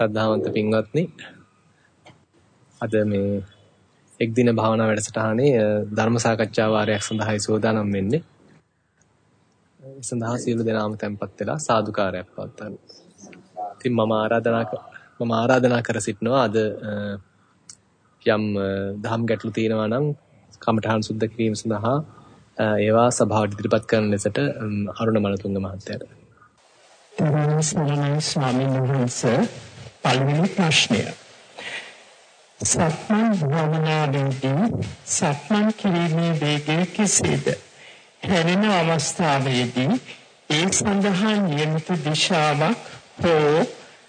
ශ්‍රද්ධාවන්ත පින්වත්නි අද මේ එක් දින භාවනා වැඩසටහනේ ධර්ම සාකච්ඡා වාරයක් සඳහායි සූදානම් වෙන්නේ. ඒ සඳහා සියලු දෙනාම tempත් වෙලා සාදුකාරයක් පවත්වන්න. ඉතින් මම ආරාධනා මම ආරාධනා කර සිටිනවා අද යම් දහම් ගැටලු තියෙනවා නම් කමඨහන් සුද්ධ කිරීම සඳහා ඒවා සභාවට ඉදිරිපත් කරන ලෙසට අරුණ මලතුංග මහත්තයාට. තරණ ස්වාමීන් වහන්සේ පළවෙනි ප්‍රශ්නය. සක්මන් භාවනාවේදී සක්මන් කිරීමේ වේගය කෙසේද? හැරෙන අවස්ථාවේදී ඒ සඳහා නියමිත දිශාවක් හෝ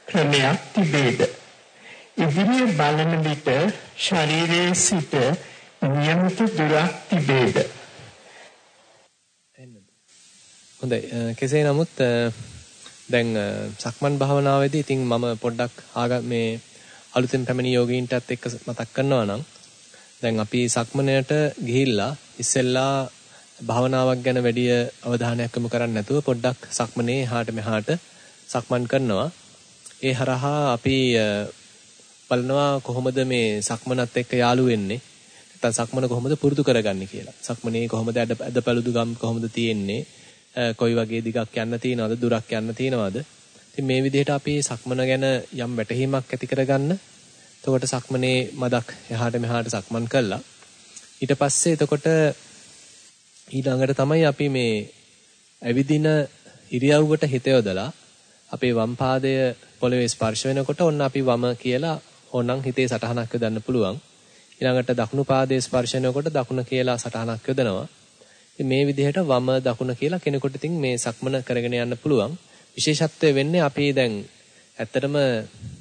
ක්‍රමයක් තිබේද? ඉදිරිය බලන විට ශරීරයේ සිට නියමිත දුරක් තිබේද? හොඳයි කෙසේ නමුත් දැන් සක්මන් භාවනාවේදී ඉතින් මම පොඩ්ඩක් මේ අලුතෙන් පැමිණි යෝගීන්ටත් එක්ක මතක් කරනවා නම් දැන් අපි සක්මනයට ගිහිල්ලා ඉස්සෙල්ලා භාවනාවක් ගැන වැඩි අවධානයක් යොමු කරන්නේ නැතුව පොඩ්ඩක් සක්මනේ එහාට මෙහාට සක්මන් කරනවා. ඒ හරහා අපි බලනවා කොහොමද මේ සක්මනත් එක්ක යාළු වෙන්නේ. නැත්නම් සක්මන කොහොමද පුරුදු කරගන්නේ කියලා. සක්මනේ කොහොමද අදපළුදු ගම් කොහොමද තියෙන්නේ. කොයි වගේ දිගක් යන්න තියෙනවද දුරක් යන්න තියෙනවද? ඉතින් මේ විදිහට අපි සක්මන ගැන යම් වැටහීමක් ඇති කරගන්න. එතකොට සක්මනේ මදක් එහාට මෙහාට සක්මන් කළා. ඊට පස්සේ එතකොට ඊළඟට තමයි අපි මේ ඇවිදින ඉරියව්වට හිත යොදලා අපේ වම් පාදය පොළවේ ස්පර්ශ වෙනකොට ඔන්න අපි වම කියලා ඕනනම් හිතේ සටහනක් යොදන්න පුළුවන්. ඊළඟට දකුණු පාදයේ ස්පර්ශ වෙනකොට දකුණ කියලා සටහනක් යොදනවා. ඉතින් මේ විදිහට වම දකුණ කියලා කෙනෙකුට ඉතින් මේ සක්මන කරගෙන යන්න පුළුවන්. විශේෂත්වය වෙන්නේ අපි දැන් ඇත්තටම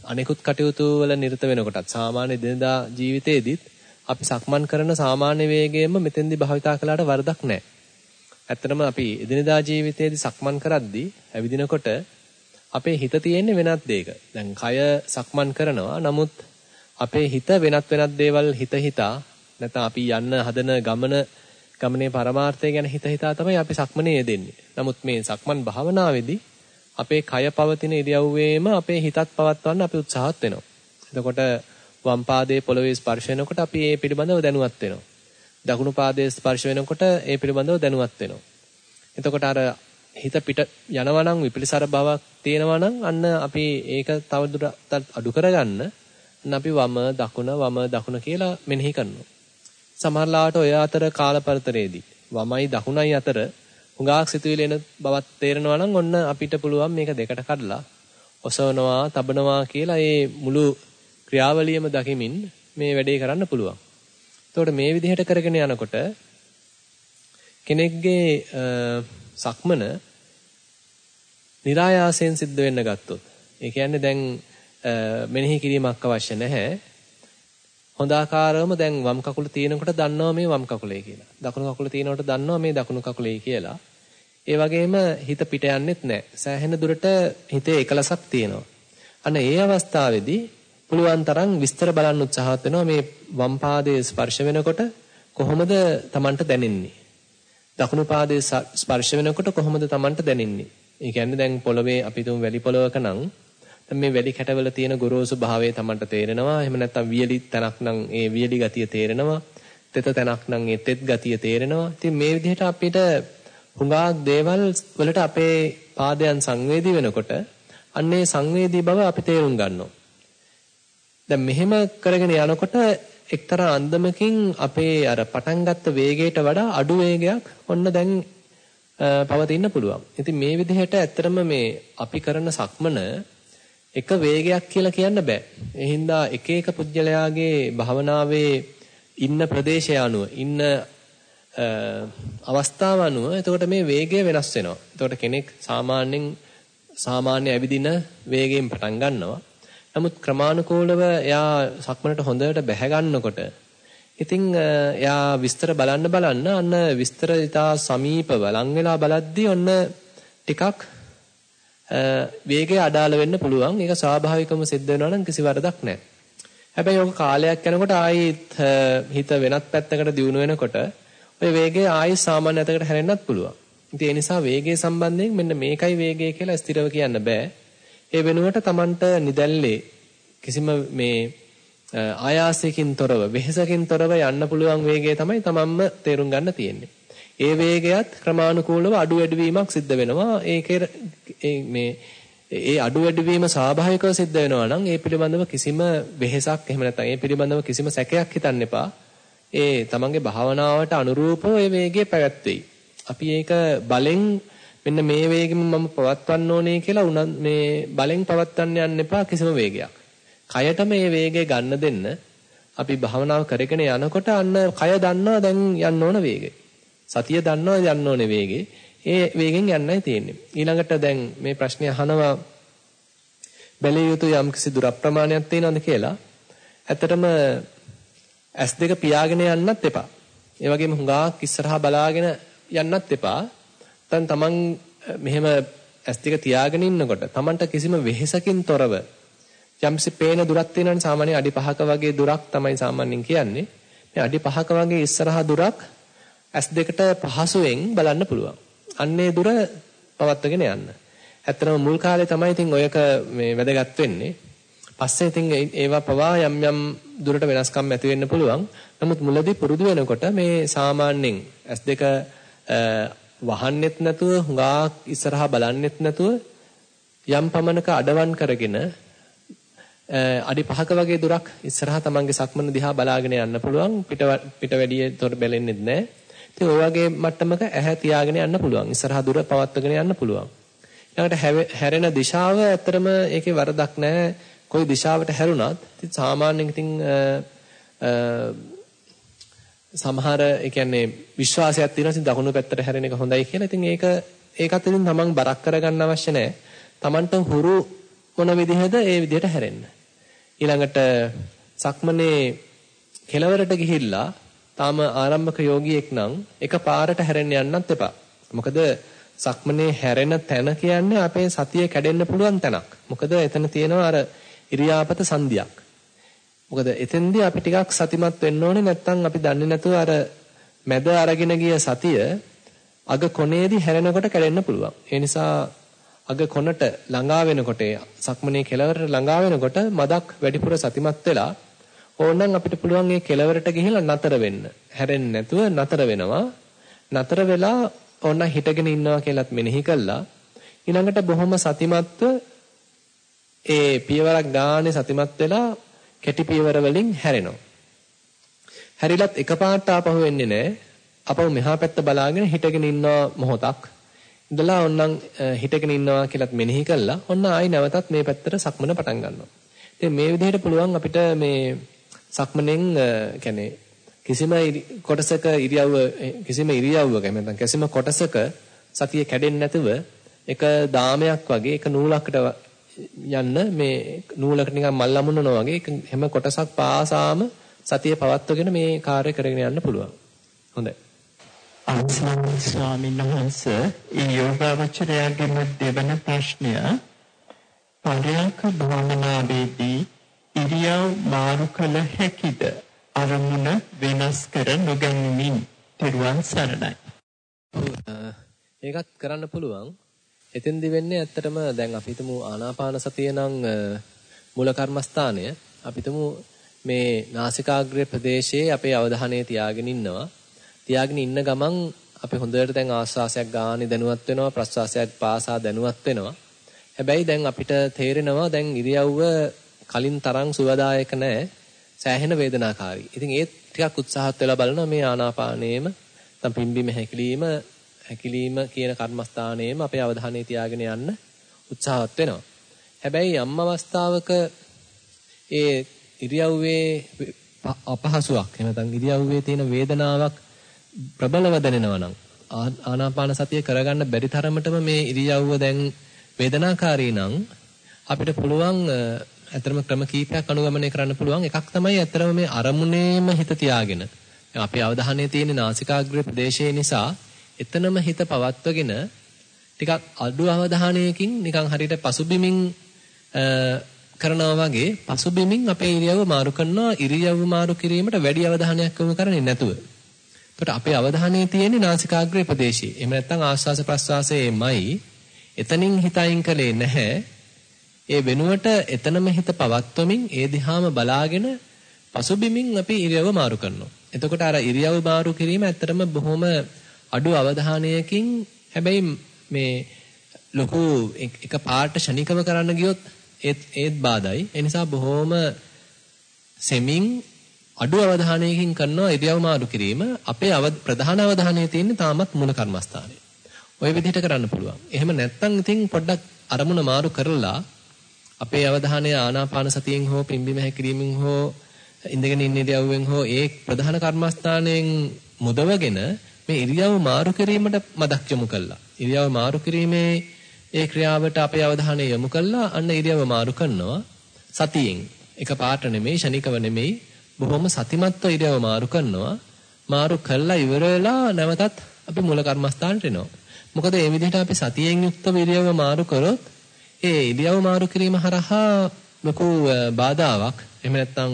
අනිකුත් කටයුතු වල නිරත වෙනකොටත් සාමාන්‍ය දිනදා ජීවිතේදීත් අපි සක්මන් කරන සාමාන්‍ය වේගයෙන්ම මෙතෙන්දි භාවිතා කළාට වරදක් නැහැ. ඇත්තටම අපි එදිනදා ජීවිතේදී සක්මන් කරද්දී ඇවිදිනකොට අපේ හිත තියෙන්නේ වෙනත් දෙයක. දැන් කය සක්මන් කරනවා. නමුත් අපේ හිත වෙනත් වෙනත් දේවල් හිත හිතා නැත්නම් අපි යන්න හදන ගමන ගමනේ පරමාර්ථය ගැන හිත හිතා තමයි අපි සක්මනේ යෙදෙන්නේ. නමුත් මේ සක්මන් භාවනාවේදී අපේ කය පවතින ඉරියව්වේම අපේ හිතත් පවත්වන්න අපි උත්සාහත් වෙනවා. එතකොට වම් පාදයේ පොළවේ ස්පර්ශ වෙනකොට අපි ඒ පිළිබඳව දැනුවත් වෙනවා. දකුණු පාදයේ ස්පර්ශ වෙනකොට ඒ පිළිබඳව දැනුවත් වෙනවා. එතකොට අර හිත පිට යනවා නම් විපිලිසර බවක් තියෙනවා නම් අන්න අපි ඒක තවදුරටත් අඩු කරගන්න අන්න අපි වම දකුණ වම දකුණ කියලා මෙනෙහි කරනවා. සමහරලාට ඔය අතර කාලපරතරයේදී වමයි දකුණයි අතර හුඟාක් සිතුවිලි එන බවත් තේරෙනවා නම් ඔන්න අපිට පුළුවන් මේක දෙකට කඩලා ඔසවනවා, තබනවා කියලා මේ මුළු ක්‍රියාවලියම දකිමින් මේ වැඩේ කරන්න පුළුවන්. එතකොට මේ විදිහට කරගෙන යනකොට කෙනෙක්ගේ සක්මන નિરાයාසයෙන් සිද්ධ වෙන්න ගත්තොත් ඒ කියන්නේ දැන් මෙනෙහි කිරීමක් අවශ්‍ය නැහැ. හොඳ ආකාරවම දැන් වම් කකුල තියෙනකොට දන්නවා මේ වම් කකුලේ කියලා. දකුණු කකුල තියෙනකොට දන්නවා මේ දකුණු කකුලේ කියලා. ඒ වගේම හිත පිට යන්නෙත් නැහැ. සෑහෙන දුරට හිතේ එකලසක් තියෙනවා. අන්න ඒ අවස්ථාවේදී පුළුවන් තරම් විස්තර බලන්න උත්සාහවත් වෙනවා මේ වම් පාදයේ ස්පර්ශ වෙනකොට කොහොමද Tamanට දැනෙන්නේ? දකුණු පාදයේ ස්පර්ශ වෙනකොට කොහොමද Tamanට දැනෙන්නේ? ඒ කියන්නේ දැන් පොළවේ අපි තුමු වැලි පොළවක නම් මේ වැඩි කැටවල තියෙන ගොරෝසු භාවය Tamanට තේරෙනවා. එහෙම නැත්නම් වියලි තැනක් නම් ඒ වියලි ගතිය තේරෙනවා. තෙත තැනක් නම් ඒ තෙත් ගතිය තේරෙනවා. ඉතින් මේ විදිහට අපිට හුඟක් දේවල් වලට අපේ පාදයන් සංවේදී වෙනකොට අන්නේ සංවේදී බව අපි තේරුම් ගන්නවා. දැන් මෙහෙම කරගෙන යනකොට එක්තරා අන්දමකින් අපේ අර පටන් ගත්ත වේගයට වඩා අඩු වේගයක් ඔන්න දැන් පවතින්න පුළුවන්. ඉතින් මේ විදිහට ඇත්තටම මේ අපි කරන සක්මන එක වේගයක් කියලා කියන්න බෑ. ඒ හින්දා එක එක පුජ්‍යලයාගේ භවනාවේ ඉන්න ප්‍රදේශය අනුව ඉන්න අවස්ථාව අනුව එතකොට මේ වේගය වෙනස් වෙනවා. එතකොට කෙනෙක් සාමාන්‍යයෙන් සාමාන්‍ය ඇවිදින වේගයෙන් පටන් ගන්නවා. නමුත් ක්‍රමානුකූලව එයා සක්මනට හොඳට බැහැ ගන්නකොට ඉතින් එයා විස්තර බලන්න බලන්න අන්න විස්තර ඉතා සමීපව ලං වෙලා බලද්දී ඔන්න ටිකක් වේගය අඩාල වෙන්න පුළුවන්. ඒක ස්වාභාවිකවම සිද්ධ වෙනවා නම් කිසි වරදක් නැහැ. හැබැයි ඔක කාලයක් යනකොට ආයෙත් හිත වෙනත් පැත්තකට දියුණු වෙනකොට ඔය වේගය ආයෙත් සාමාන්‍ය අතකට හැරෙන්නත් පුළුවන්. ඉතින් ඒ නිසා වේගය සම්බන්ධයෙන් මෙන්න මේකයි වේගය කියලා ස්ථිරව කියන්න බෑ. ඒ වෙනුවට Tamanට නිදැල්ලේ කිසිම මේ ආයාසයකින් තොරව වෙහෙසකින් තොරව යන්න පුළුවන් වේගය තමයි තමන්ම තේරුම් ගන්න තියෙන්නේ. ඒ වේගයත් ක්‍රමානුකූලව අඩු වැඩි වීමක් සිද්ධ වෙනවා. ඒකේ මේ ඒ අඩු වැඩි වීම ස්වාභාවිකව සිද්ධ වෙනවා නම් ඒ පිළිබඳව කිසිම වෙහෙසක් එහෙම නැත්නම් ඒ පිළිබඳව කිසිම සැකයක් හිතන්න එපා. ඒ තමන්ගේ භාවනාවට අනුරූපව ඒ වේගය පැවැත්වෙයි. අපි ඒක බලෙන් මෙන්න මේ වේගෙම මම පවත්වන්න ඕනේ කියලා උනන් මේ බලෙන් පවත්වන්න යන්න එපා කිසිම වේගයක්. කයට මේ වේගය ගන්න දෙන්න අපි භාවනාව කරගෙන යනකොට අන්න කය දන්නවා දැන් යන්න ඕන වේගය. සතිය දන්නවා යන්න ඕනේ වේගේ. ඒ වේගෙන් යන්නයි තියෙන්නේ. ඊළඟට දැන් මේ ප්‍රශ්නේ අහනවා බැලිය යුතු යම්කිසි දුර ප්‍රමාණයක් තියෙනවද කියලා. ඇත්තටම S2 පියාගෙන යන්නත් එපා. ඒ වගේම හුඟක් ඉස්සරහා බලාගෙන යන්නත් එපා. දැන් Taman මෙහෙම S2 තියාගෙන ඉන්නකොට Tamanට කිසිම වෙහෙසකින් තොරව යම්සි පේන දුරක් තියෙනවනේ සාමාන්‍ය අඩි 5ක වගේ දුරක් තමයි සාමාන්‍යයෙන් කියන්නේ. මේ අඩි 5ක වගේ ඉස්සරහා දුරක් S2ට පහසුවෙන් බලන්න පුළුවන්. අන්නේ දුර පවත්වගෙන යන්න. ඇත්තටම මුල් කාලේ තමයි ඉතින් ඔයක මේ වැදගත් වෙන්නේ. පස්සේ ඉතින් ඒවා පවා යම් යම් දුරට වෙනස්කම් ඇති වෙන්න පුළුවන්. නමුත් මුලදී පුරුදු වෙනකොට මේ සාමාන්‍යයෙන් S2 වහන්නෙත් නැතුව හුඟක් ඉස්සරහා බලන්නෙත් නැතුව යම් පමණක අඩවන් කරගෙන අඩි 5ක වගේ දුරක් ඉස්සරහා තමන්ගේ සක්මන දිහා බලාගෙන යන්න පුළුවන් පිට පිට වැඩිය තොර බැලෙන්නෙත් නැහැ. ඉතින් ওই වගේ මට්ටමක ඇහැ තියාගෙන යන්න පුළුවන්. ඉස්සරහා දුර පවත්වාගෙන යන්න පුළුවන්. ඊළඟට හැරෙන දිශාව ඇත්තරම ඒකේ වරදක් නැහැ. කොයි දිශාවට හැරුණත් ඉතින් සාමාන්‍යයෙන් ඉතින් සමහර ඒ කියන්නේ විශ්වාසයක් තියෙනවා ඉතින් දකුණු පැත්තට හැරෙන එක හොඳයි කියලා. ඉතින් ඒක ඒකත් ඉතින් තමන් බරක් කරගන්න අවශ්‍ය නැහැ. තමන්ට හුරු මොන විදිහද ඒ විදිහට හැරෙන්න. ඊළඟට සක්මනේ කෙලවරට ගිහිල්ලා තාම ආරම්භක යෝගියෙක් නම් එකපාරට හැරෙන්න යන්නත් එපා. මොකද සක්මනේ හැරෙන තැන කියන්නේ අපේ සතිය කැඩෙන්න පුළුවන් තැනක්. මොකද එතන තියෙනවා අර ඉරියාපත සංදියක්. මොකද එතෙන්දී අපි ටිකක් සතිමත් වෙන්න ඕනේ නැත්නම් අපි දන්නේ නැතුව අර මැද අරගෙන ගිය සතිය අග කොනේදී හැරෙනකොට කැඩෙන්න පුළුවන්. ඒ නිසා අග කොනට ළඟා වෙනකොට සක්මනේ කෙලවරට ළඟා වෙනකොට මදක් වැඩිපුර සතිමත් වෙලා ඕනනම් අපිට පුළුවන් මේ කෙලවරට ගිහිල්ලා නතර වෙන්න. හැරෙන්නේ නැතුව නතර වෙනවා. නතර වෙලා ඕන හිටගෙන ඉන්නවා කියලාත් මෙනෙහි කළා. ඊළඟට බොහොම සතිමත්ව ඒ පියවරක් ගානේ සතිමත් වෙලා කෙටි පියවර වලින් හැරෙනවා. හැරිලත් එකපාරට ආපහු වෙන්නේ නැහැ. අපව මෙහා පැත්ත බලාගෙන හිටගෙන ඉන්නවා මොහොතක්. ඉඳලා ඔන්නම් හිටගෙන ඉන්නවා කියලාත් මෙනෙහි කළා. ඔන්න ආයි නැවතත් මේ පැත්තට සක්මන පටන් ගන්නවා. ඉතින් මේ විදිහට පුළුවන් අපිට මේ සක්මනෙන් කියන්නේ කිසිම කොටසක ඉරියව්ව කිසිම ඉරියව්වක නැත්නම් කිසිම කොටසක සතිය කැඩෙන්නේ නැතුව එක දාමයක් වගේ එක නූලකට යන්න මේ නූලකට නිකන් මල් ලමුනනවා වගේ හැම කොටසක් පාසාම සතිය පවත්වගෙන මේ කාර්ය කරගෙන යන්න පුළුවන්. හොඳයි. අවසන් ස්වාමීන් වහන්සේ ඒ යෝගාවචරයාගේම දෙවන ප්‍රශ්නය පරයන්ක භාවනාවේදී ඉරියව් මාරු කළ හැකිද? අරමුණ වෙනස් කර නොගැනීමින් පිරුවන් සරණයි. ඒකත් කරන්න පුළුවන්. එතෙන්දි වෙන්නේ ඇත්තටම දැන් අපි හිතමු ආනාපාන සතිය නම් මූල කර්මස්ථානය. අපි හිතමු මේ නාසිකාග්‍රේ ප්‍රදේශයේ අපේ අවධානය තියාගෙන ඉන්නවා. තියාගෙන ඉන්න ගමන් අපි හොඳට දැන් ආස්වාසයක් ගානේ දැනුවත් වෙනවා ප්‍රස්වාසයක් පාසා දැනුවත් වෙනවා. හැබැයි දැන් අපිට තේරෙනවා දැන් ඉරියව්ව කලින් තරම් සුවදායක නැහැ. සෑහෙන වේදනාකාරී. ඉතින් ඒත් ටිකක් උත්සාහත් වෙලා බලනවා මේ ආනාපානයේම නැත්නම් පිම්බීම හැකිලිම හැකිලිම කියන කර්මස්ථානයේම අපේ අවධානය තියාගෙන යන්න උත්සාහවත් වෙනවා. හැබැයි යම් අවස්ථාවක ඒ ඉරියව්වේ අපහසුාවක් එහෙම නැත්නම් ඉරියව්වේ තියෙන වේදනාවක් ප්‍රබලව දැනෙනවා නම් ආනාපාන සතිය කරගන්න බැරි තරමටම මේ ඉරියව්ව දැන් වේදනාකාරී නම් අපිට පුළුවන් ඇත්තටම ක්‍රම කීපයක් අනුගමනය කරන්න පුළුවන්. එකක් තමයි ඇත්තටම මේ අරමුණේම හිත තියාගෙන. අපේ අවධානය තියෙන නාසිකාග්‍රේ ප්‍රදේශයේ නිසා එතනම හිත පවත්වගෙන ටිකක් අඩු අවධානයකින් නිකන් හරියට පසුබිමින් කරනවා වගේ පසුබිමින් අපේ ඉරියව්ව මාරු කරනවා ඉරියව්ව මාරු කිරීමට වැඩි අවධානයක් යොමු කරන්නේ නැතුව. එතකොට අපේ අවධානය තියෙන්නේ නාසිකාග්‍රේ ප්‍රදේශයේ. එහෙම නැත්නම් ආස්වාස ප්‍රස්වාසයේමයි. එතනින් හිතයින් කලේ නැහැ. ඒ වෙනුවට එතනම හිත පවත්වමින් ඒ දිහාම බලාගෙන පසුබිමින් අපි ඉරියව මාරු කරනවා. එතකොට අර ඉරියව මාරු කිරීම ඇත්තටම බොහොම අඩු අවධානයකින් හැබැයි මේ ලොකු එක පාට ෂණිකව කරන්න ගියොත් ඒත් ඒත් බාධායි. ඒ නිසා බොහොම සෙමින් අඩු අවධානයකින් කරනවා ඉරියව් මාරු කිරීම අපේ ප්‍රධාන අවධානය තියෙන්නේ තාමත් මුල කර්මස්ථානේ. ওই විදිහට කරන්න පුළුවන්. එහෙම නැත්නම් ඉතින් පොඩ්ඩක් අරමුණ මාරු කරලා අපේ අවධානය ආනාපාන සතියෙන් හෝ පිම්බිම හැකිරීමෙන් හෝ ඉඳගෙන ඉන්න ඉරියව්වෙන් හෝ ඒ ප්‍රධාන කර්මස්ථානයෙන් මුදවගෙන මේ ඉරියව් මාරු කිරීමට මදක් යොමු කළා. ඉරියව් මාරු කිරීමේ ඒ ක්‍රියාවට අපේ අවධානය යොමු කළා අන්න ඉරියව් මාරු කරනවා සතියෙන්. එක පාට නෙමෙයි ෂණිකව නෙමෙයි බොහොම සතිමත්ව ඉරියව් මාරු කරනවා. මාරු කළා ඉවර වෙලා නැවතත් අපි මූල කර්මස්ථානට එනවා. මොකද මේ විදිහට අපි සතියෙන් යුක්තව ඉරියව් මාරු කරොත් ඒ ඉරියව් මාරු කිරීම හරහා ලොකු බාධාවක් එහෙම නැත්නම්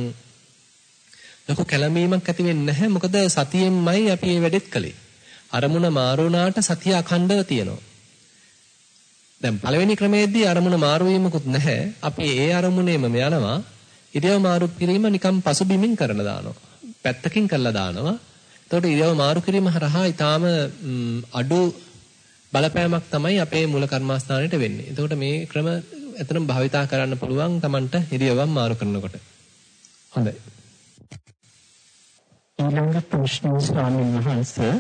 ලොකු කැළඹීමක් ඇති වෙන්නේ නැහැ. මොකද සතියෙන්මයි අපි මේ වැඩෙත් කළේ. අරමුණ මාරු වුණාට සතිය අඛණ්ඩව තියෙනවා. දැන් පළවෙනි ක්‍රමයේදී අරමුණ මාරු වීමකුත් නැහැ. අපි ඒ අරමුණේම යනවා. ඉරියව් මාරු කිරීම නිකම් පසුබිමින් කරන දානවා. පැත්තකින් කරලා දානවා. එතකොට ඉරියව් මාරු කිරීම හරහා ඊටාම අඩු බලපෑමක් තමයි අපේ මූල කර්මාස්ථානෙට වෙන්නේ. එතකොට මේ ක්‍රම එතනම භාවිතා කරන්න පුළුවන් Tamanට ඉරියව්වන් මාරු කරනකොට. හොඳයි. ඊළඟ ප්‍රශ්න ස්වාමීන් වහන්සේ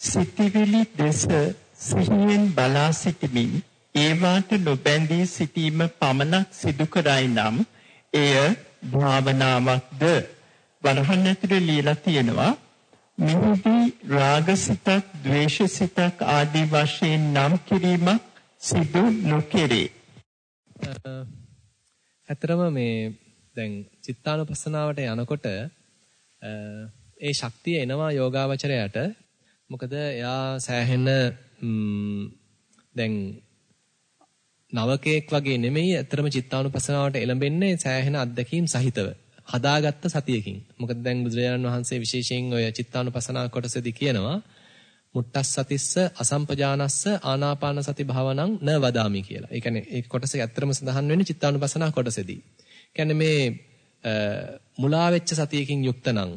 සිටිවිලි දෙස සිහියෙන් බලා සිටමින් ඒවාට නොබැඳී සිටීම පමණක් සිදු කරයි නම් එය භාවනාවක්ද වරහන් ඇතුලේ ලියලා තියෙනවා මෙහිදී රාගසිතක් ද්වේෂසිතක් ආදී වශයෙන් නම් කිරීමක් සිදු නොකෙරේ. ඇතරම මේ දැන් චිත්තානුපස්සනාවට යනකොට ඒ ශක්තිය එනවා යෝගාවචරයට. මොකද එයා සෑහෙන දැන් නවකයක් වගේ නෙමෙයි අතරම චිත්තානුපස්සනාවට එළඹෙන්නේ සෑහෙන අත්දැකීම් සහිතව. හදාගත්ත සතියකින්. මොකද දැන් බුදුරජාණන් වහන්සේ විශේෂයෙන් ඔය චිත්තානුපස්සනා කොටසදී කියනවා මුට්ටස් සතිස්ස අසම්පජානස්ස ආනාපාන සති භාවනං න වදාමි කියලා. ඒ කියන්නේ ඒ කොටසේ ඇත්තම සඳහන් වෙන්නේ චිත්තානුපස්සනා කොටසේදී. කියන්නේ මේ මුලා වෙච්ච සතියකින් යුක්ත නම්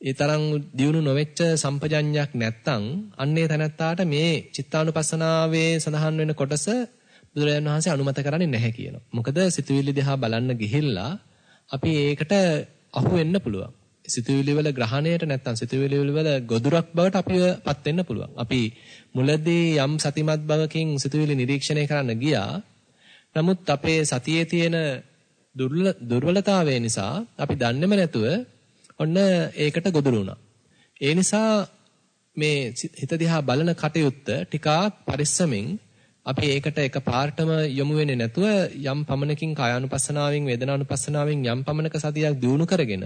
ඒ තරම් දියුණු නොවෙච්ච සම්පජඤ්ඤයක් නැත්තම් අන්නේ තැනත්තාට මේ චිත්තානුපස්සනාවේ සඳහන් වෙන කොටස බුදුරජාණන් වහන්සේ අනුමත කරන්නේ නැහැ කියනවා. මොකද සිතුවිලි දිහා බලන්න ගිහිල්ලා අපි ඒකට අහු වෙන්න පුළුවන්. සිතුවිලි වල ග්‍රහණයට නැත්තම් සිතුවිලි වල ගොදුරක් බවට අපිවපත් වෙන්න පුළුවන්. අපි මුලදී යම් සතිමත් බවකින් සිතුවිලි නිරීක්ෂණය කරන්න ගියා. නමුත් අපේ සතියේ තියෙන දුර්වලතාවය නිසා අපි දන්නේම නැතුව ඔන්න ඒකට ගොදුරු වුණා. ඒ නිසා මේ හිත දිහා බලන කටයුත්ත ටිකක් පරිස්සමින් අපි ඒකට එක පාර්ටම යොමු වෙන්නේ නැතුව යම් පමණකින් කායානුපස්සනාවෙන් වේදනානුපස්සනාවෙන් යම් පමණක සතියක් දියුණු කරගෙන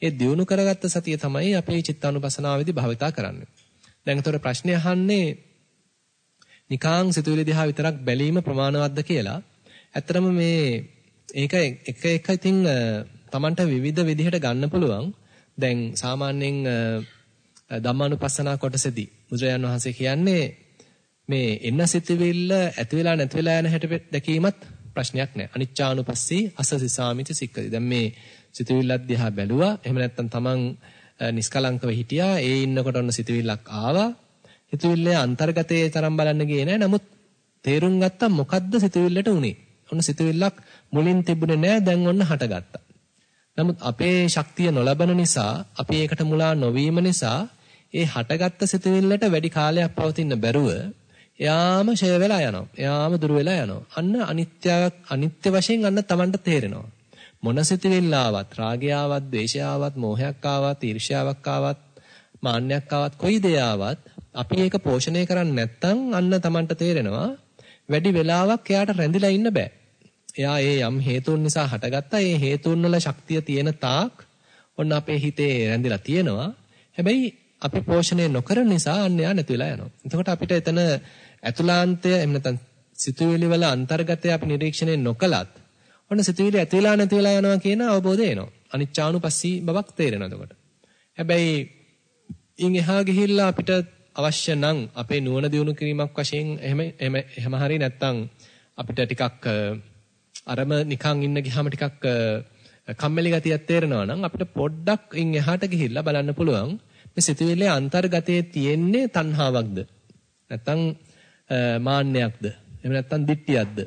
ඒ දියුණු කරගත්ත සතිය තමයි අපේ චිත්තානුපස්සනාවේදී භාවිතා කරන්නේ. දැන් ඒතර ප්‍රශ්නේ අහන්නේ නිකාං සිතුවිලි දිහා විතරක් බැලීම ප්‍රමාණවත්ද කියලා. ඇත්තටම මේ ඒක එක එක ඉතින් Tamanට විවිධ විදිහට ගන්න පුළුවන්. දැන් සාමාන්‍යයෙන් ධම්මානුපස්සනා කොටසේදී බුදුරජාන් වහන්සේ කියන්නේ මේ එන්න සිතවිල්ල ඇති වෙලා නැති වෙලා යන හැට දැකීමත් ප්‍රශ්නයක් නෑ. අනිච්චානුපස්සී අසසිසාමිති සික්කති. දැන් මේ සිතවිල්ලක් දිහා බැලුවා. එහෙම නැත්නම් Taman නිස්කලංකව හිටියා. ඒ ඉන්නකොට ඔන්න සිතවිල්ලක් ආවා. සිතවිල්ලේ අන්තර්ගතයේ තරම් බලන්න ගියේ නෑ. නමුත් තේරුම් ගත්තා මොකද්ද සිතවිල්ලට උනේ. ඔන්න සිතවිල්ලක් මුලින් තිබුණේ නෑ. දැන් ඔන්න හටගත්තා. නමුත් අපේ ශක්තිය නොලබන නිසා අපි ඒකට මුලා නොවීම නිසා ඒ හටගත්ත සිතවිල්ලට වැඩි කාලයක් පවතින්න බැරුව එයාම ෂය වෙලා යනවා. එයාම දුර වෙලා යනවා. අන්න අනිත්‍යයක් අනිත්‍ය වශයෙන් අන්න Tamanට තේරෙනවා. මොන සිතවිල්ල ආවත්, රාගය ආවත්, ද්වේෂය ආවත්, මෝහයක් ආවත්, ඊර්ෂ්‍යාවක් ආවත්, මාන්නයක් ආවත්, කොයි දේ ආවත් අපි ඒක පෝෂණය කරන්නේ නැත්නම් අන්න Tamanට තේරෙනවා වැඩි වෙලාවක් එයාට රැඳිලා ඉන්න බෑ. එයා ඒ යම් හේතුන් නිසා හටගත්තා. ඒ හේතුන් වල ශක්තිය තියෙන තාක් ඔන්න අපේ හිතේ රැඳිලා තියෙනවා. හැබැයි අපි පෝෂණය නොකරන නිසා අන්න එයා නැති වෙලා යනවා. එතකොට අපිට එතන ඇතුළාන්තය එහෙම නැත්නම් සිතුවිලි වල අන්තර්ගතය අපි නිරීක්ෂණය නොකලත් ඔන්න සිතුවිලි ඇති වෙලා නැති වෙලා යනවා කියන අවබෝධය එනවා. අනිච්චානුපස්සී බවක් තේරෙනවා එතකොට. හැබැයි ඉන් එහා ගිහිල්ලා අපිට අවශ්‍ය නම් අපේ නුවණ දියුණු කිරීමක් වශයෙන් එහෙම එහෙම එහෙම හරි නැත්නම් අපිට ටිකක් අරම නිකන් ඉන්න ගියාම ටිකක් කම්මැලි ගතියක් තේරෙනවා නම් අපිට පොඩ්ඩක් ඉන් එහාට ගිහිල්ලා බලන්න පුළුවන් මේ සිතුවිල්ලේ අන්තර්ගතයේ තියෙන්නේ තණ්හාවක්ද නැත්නම් මාන්නයක්ද? එහෙම නැත්නම් දිට්ඨියක්ද?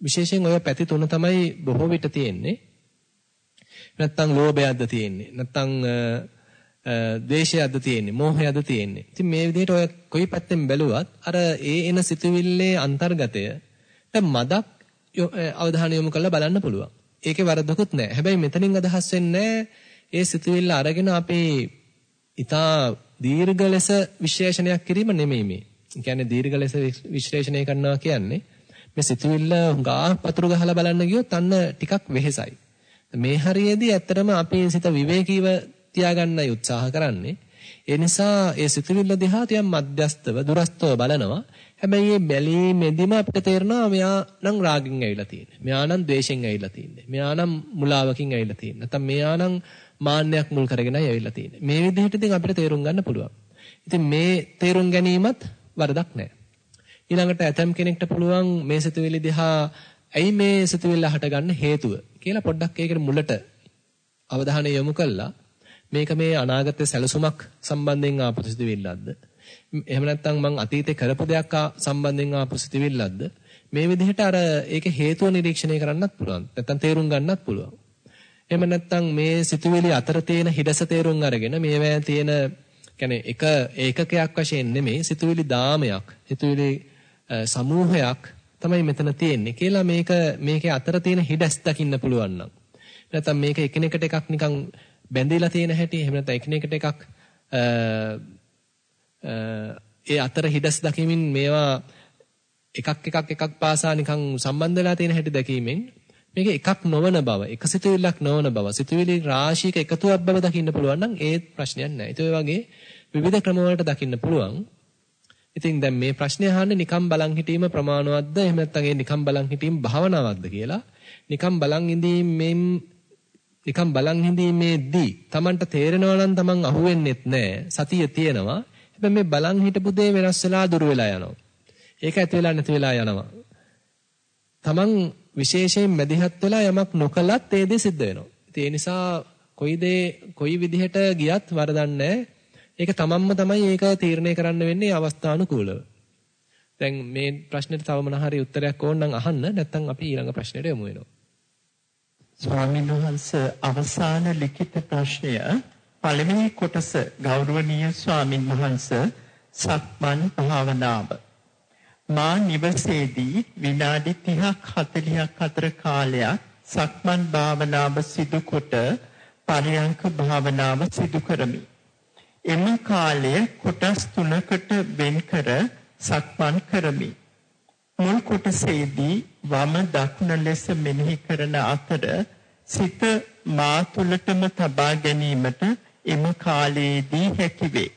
විශේෂයෙන් ඔය පැති තුන තමයි බොහෝ විට තියෙන්නේ. නැත්නම් ලෝභයක්ද තියෙන්නේ? නැත්නම් ද්වේෂයක්ද තියෙන්නේ? මෝහයක්ද තියෙන්නේ? ඉතින් මේ විදිහට ඔය කොයි පැත්තෙන් බැලුවත් අර ඒ එන සිතුවිල්ලේ අන්තර්ගතය මදක් අවධානය යොමු කරලා බලන්න පුළුවන්. ඒකේ වරදකුත් නැහැ. හැබැයි මෙතනින් අදහස් වෙන්නේ ඒ සිතුවිල්ල අරගෙන අපේ ඊටා දීර්ඝ ලෙස විශ්ලේෂණයක් කිරීම නෙමෙයි මේ. ඒ කියන්නේ දීර්ඝ ලෙස විශ්ලේෂණය කරනවා කියන්නේ මේ සිතුවිල්ල හුඟා පතුරු ගහලා බලන්න ගියොත් අන්න ටිකක් වෙහෙසයි. මේ හරියේදී ඇත්තටම අපේ සිත විවේකීව තියාගන්නයි උත්සාහ කරන්නේ. ඒ නිසා ඒ සිතුවිල්ල දිහා ටිකක් මධ්‍යස්තව දුරස්තව බලනවා. හැබැයි මේ බැලීමේදීම අපිට තේරෙනවා මෙයා නම් රාගින් ඇවිල්ලා තියෙන්නේ. මෙයා නම් ද්වේෂෙන් ඇවිල්ලා තියෙන්නේ. මෙයා නම් මුලාවකින් ඇවිල්ලා තියෙන්නේ. නැත්නම් මෙයා නම් මාන්නයක් මුල් කරගෙනයි ඇවිල්ලා තියෙන්නේ. මේ විදිහට ඉතින් අපිට තේරුම් ගන්න පුළුවන්. ඉතින් මේ තේරුම් ගැනීමත් වරදක් නැහැ. ඊළඟට ඇතම් කෙනෙක්ට පුළුවන් මේ සිතුවිලි දිහා ඇයි මේ සිතුවිල්ල හටගන්න හේතුව කියලා පොඩ්ඩක් ඒකට මුලට අවධානය යොමු කළා. මේක මේ අනාගත සැලසුමක් සම්බන්ධයෙන් ආපු සිතුවිල්ලක්ද? එහෙම නැත්නම් මං අතීතේ කරපු දෙයක් සම්බන්ධයෙන් ආපු සිතුවිල්ලක්ද? මේ විදිහට අර ඒක හේතුව නිරීක්ෂණය කරන්නත් පුළුවන්. නැත්නම් තේරුම් ගන්නත් පුළුවන්. එහෙම නැත්නම් මේ සිතුවිලි අතර තියෙන හිඩස තේරුම් අරගෙන මේවැය තියෙන කියන්නේ එක ඒකකයක් වශයෙන් නෙමෙයි සිතුවිලි දාමයක්. සිතුවිලි සමූහයක් තමයි මෙතන තියෙන්නේ කියලා මේක මේකේ අතර තියෙන හිඩස් දකින්න පුළුවන් නම් නැත්නම් මේක එකිනෙකට එකක් නිකන් බැඳිලා තියෙන හැටි එහෙම නැත්නම් එකිනෙකට එකක් ඒ අතර හිඩස් දකිමින් මේවා එකක් එකක් එකක් පාසා නිකන් සම්බන්ධ වෙලා තියෙන හැටි දැකීමෙන් මේක එකක් නොවන බව එක සිතුවිල්ලක් නොවන බව සිතුවිලි රාශියක එකතුවක් බව දකින්න පුළුවන් නම් ඒත් ප්‍රශ්නයක් නැහැ. ඒ වගේ විවිධ ක්‍රම වලට දකින්න පුළුවන්. ඉතින් දැන් මේ ප්‍රශ්නේ අහන්නේ නිකම් බලන් හිටීම ප්‍රමාණවත්ද එහෙම නැත්නම් ඒ නිකම් බලන් හිටීම භාවනාවක්ද කියලා. නිකම් බලන් ඉඳීමෙන් නිකම් බලන් හිඳීමේදී Tamanට තේරෙනවා නම් Taman අහුවෙන්නෙත් නැහැ. සතිය තියෙනවා. හැබැයි මේ බලන් හිටපු දේ වෙනස් වෙලා දුර වෙලා යනවා. ඒක ඇති වෙලා නැති වෙලා යනවා. Taman විශේෂයෙන් මැදිහත් වෙලා යමක් නොකලත් ඒ දේ සිද්ධ වෙනවා. ඉතින් ඒ නිසා කොයි දේ කොයි විදිහට ගියත් වරදන්නේ ඒක තමන්ම තමයි ඒක තීරණය කරන්න වෙන්නේ අවස්ථානුකූලව. දැන් මේ ප්‍රශ්නෙට තව මොන හරි උත්තරයක් ඕන නම් අහන්න නැත්නම් අපි ඊළඟ ප්‍රශ්නෙට යමු වෙනවා. ස්වාමීන් වහන්සේ අවසාන ලිඛිත ප්‍රශ්නය පළවෙනි කොටස ගෞරවනීය ස්වාමින් වහන්සේ සක්මන් භාවනාව මා නිවසේදී විනාඩි 30ක් 40ක් අතර කාලයක් සක්මන් භාවනාව සිදු කොට පරයන්ක භාවනාව සිදු කරමි. එම කාලය කොටස් තුනකට වෙන් කර සක්මන් කරමි. මුල් කොටසේදී වම දකුණ ලෙස මෙනෙහි කරන අතර සිත මා තුළටම තබා ගැනීමට එම කාලයේදී හැකිවේ.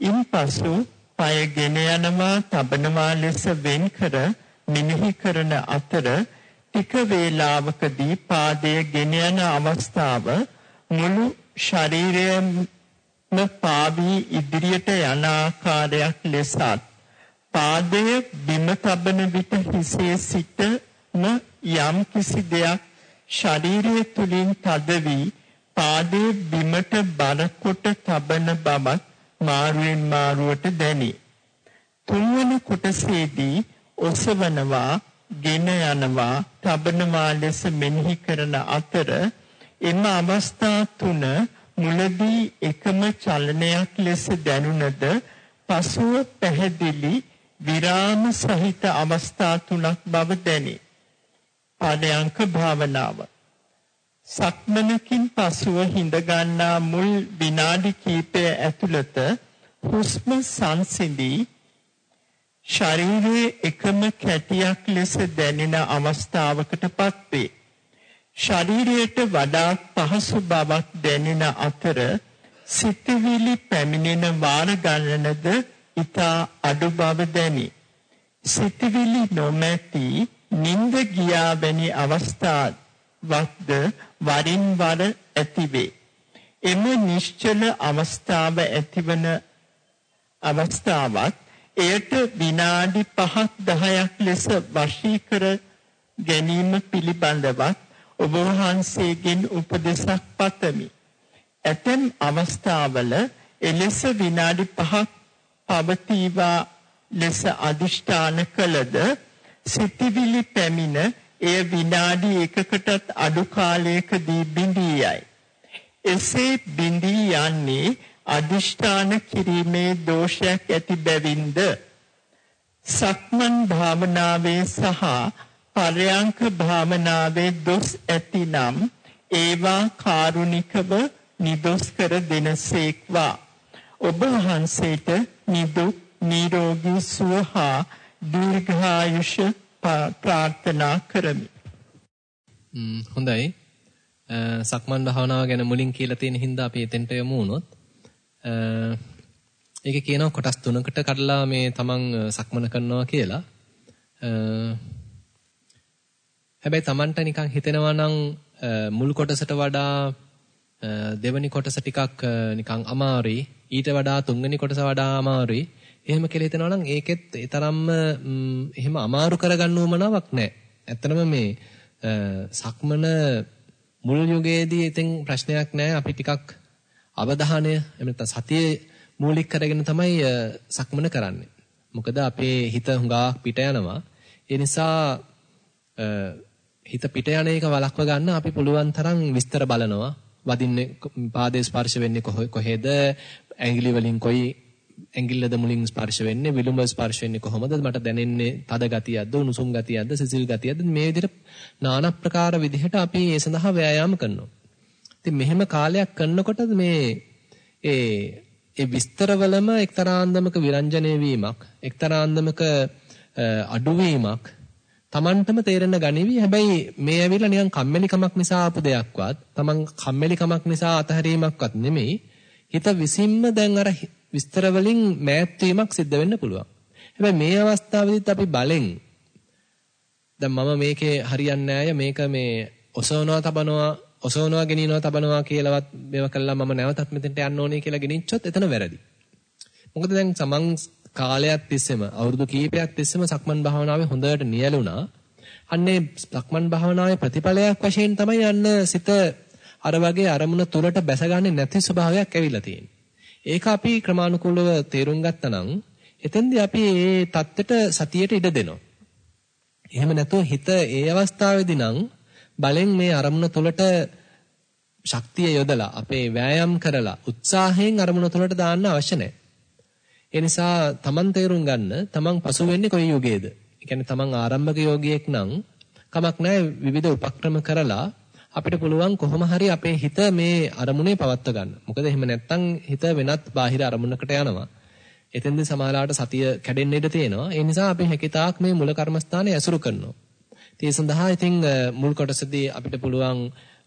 ඉන්පසු পায় ගෙන යනවා තබනවා ලෙස වෙන් කර මෙනෙහි කරන අතර ටික වේලාවකදී පාදයේ ගෙන යන අවස්ථාව මුළු ශරීරයම පාවී ඉදිරියට යන ආකාරයක් ලෙසත් පාදයේ බිම තබන විට හිසේ සිටම යම් කිසි දෙයක් ශරීරය තුලින් තද වී පාදයේ බිමට බර කොට තබන බවත් මාරුවෙන් මාරුවට දැනේ. තුන්වන කොටසේදී ඔසවනවා, ගෙන යනවා, තබනවා ලෙස මෙනෙහි කරන අතර එම අවස්ථා තුන මුලදී එකම චලනයක් ලෙස දැනුණද පසුව පැහැදිලි විරාම සහිත අවස්ථා තුනක් බව දැනේ. පාදයන්ක භාවනාව සක්මනකින් පසුව හිඳ ගන්නා මුල් විනාඩි කිහිපය ඇතුළත හුස්ම සංසිඳී ශරීරයේ එකම කැටියක් ලෙස දැනෙන අවස්ථාවකටපත් වේ. ශරීරයට වඩා පහසු බවක් දැනෙන අතර සිතවිලි පැමිණෙන වාර ගණනද ඊතා අඩු බව දැනේ. සිතවිලි නොමැති නිින්ද ගියා වැනි අවස්ථාවක්ද වරින් වර ඇතිවේ. එම නිශ්චල අවස්ථාව ඇතිවන අවස්ථාවත් එයට විනාඩි 5ක් 10ක් ලෙස වශී කර ගැනීම පිළිබඳවත් ඔබ වහන්සේගෙන් උපදෙසක් පතමි. ඇතැම් අවස්ථාවල එලෙස විනාඩි 5ක් පවතිවා ලෙස අදිෂ්ඨාන කළද සිතවිලි පැමිණ එය විනාඩි 1කටත් අඩු කාලයකදී බිඳී යයි. එසේ බිඳී යන්නේ අදිෂ්ඨාන කිරීමේ දෝෂයක් ඇති බැවින්ද සක්මන් භාවනාවේ සහ පරයන්ක භාවනාවේ දොස් ඇතිනම් ඒවා කාරුණිකව නිදොස් කර දෙනසේක්වා ඔබ වහන්සේට නිදුක් නිරෝගී සුව හා දීර්ඝායුෂ ප්‍රාර්ථනා කරමි. හොඳයි. සක්මන් භාවනාව ගැන මුලින් කියලා තියෙන හින්දා අපි එතෙන්ට යමු වුණොත් ඒකේ කියනවා කොටස් තුනකට කඩලා මේ තමන් සක්මන කරනවා කියලා. හැබැයි තමන්ට නිකන් හිතෙනවා නම් මුල් කොටසට වඩා දෙවනි කොටස ටිකක් නිකන් අමාරුයි. ඊට වඩා තුන්වෙනි කොටස වඩා අමාරුයි. එහෙම කියලා හිතනවා නම් ඒකෙත් ඒ තරම්ම එහෙම අමාරු කරගන්න උවමනාවක් නැහැ. ඇත්තටම මේ සක්මන මුල් යුගයේදී ඉතින් ප්‍රශ්නයක් නැහැ. අපි ටිකක් අවධානය එහෙම නැත්නම් සතියේ මූලික කරගෙන තමයි සක්මන කරන්නේ. මොකද අපේ හිත හුඟා පිට යනවා. ඒ නිසා හිත පිට යන එක වළක්ව ගන්න අපි පුළුවන් තරම් විස්තර බලනවා. වදින්නේ පාදයේ ස්පර්ශ වෙන්නේ කොහෙද? ඇඟිලි වලින් කොයි ඇඟිල්ලද මුලින් ස්පර්ශ වෙන්නේ? විලුඹ ස්පර්ශ වෙන්නේ කොහොමද? මට දැනෙන්නේ තද ගතියක්ද, උණුසුම් ගතියක්ද, සිසිල් ගතියක්ද? මේ විදිහට নানা ප්‍රකාර විදිහට අපි ඒ සඳහා ව්‍යායාම කරනවා. ඉතින් මෙහෙම කාලයක් කරනකොට මේ ඒ ඒ විස්තරවලම එක්තරා අන්දමක විරංජනේ වීමක්, එක්තරා අන්දමක අඩුවීමක් Tamanටම තේරෙන්න ගනිවි. හැබැයි මේ ඇවිල්ලා නිකන් කම්මැලිකමක් නිසා ආපු දෙයක්වත්, Taman කම්මැලිකමක් නිසා අතහැරීමක්වත් නෙමෙයි. හිත විසින්ම දැන් අර විස්තර වලින් මෑත් වීමක් සිද්ධ වෙන්න පුළුවන්. හැබැයි මේ අවස්ථාවේදීත් අපි බලෙන් දැන් මම මේකේ හරියන්නේ නැහැ මේක මේ ඔසවනවා තබනවා ඔසවනවා ගෙනියනවා තබනවා කියලාවත් මේව කළා මම නැවතත් මෙතෙන්ට යන්න ඕනේ කියලා ගෙනිච්චොත් එතන වැරදි. මොකද දැන් සමන් කාලයක් තිස්සෙම අවුරුදු කීපයක් තිස්සෙම සක්මන් භාවනාවේ හොඳට නියැලුණා. අන්නේ සක්මන් භාවනාවේ ප්‍රතිඵලයක් වශයෙන් තමයි යන්න සිත අර වගේ අරමුණ තුලට බැසගන්නේ නැති ස්වභාවයක් ඇවිල්ලා තියෙන්නේ. ඒක අපි ක්‍රමානුකූලව තේරුම් ගත්තා නම් එතෙන්දී අපි මේ தත්තෙට සතියට ඉඩ දෙනවා. එහෙම නැතුව හිත ඒ අවස්ථාවේදී නම් බලෙන් මේ අරමුණ තුළට ශක්තිය යොදලා අපේ වෑයම් කරලා උත්සාහයෙන් අරමුණ තුළට දාන්න අවශ්‍ය නැහැ. ඒ නිසා තමන් තේරුම් ගන්න තමන් පසු වෙන්නේ කොයි යෝගයේද? ඒ කියන්නේ තමන් ආරම්භක යෝගියෙක් නම් කමක් නැහැ විවිධ උපක්‍රම කරලා අපිට පුළුවන් කොහොම හරි අපේ හිත මේ අරමුණේ පවත්ව ගන්න. මොකද එහෙම නැත්නම් හිත වෙනත් බාහිර අරමුණකට යනවා. එතෙන්දී සමාලාවට සතිය කැඩෙන්න ඉඩ තියෙනවා. ඒ නිසා අපි හැකිතාක් මේ මුල කර්මස්ථානයේ ඇසුරු කරනවා. ඒ සඳහා ඉතින් මුල් කොටසදී අපිට පුළුවන්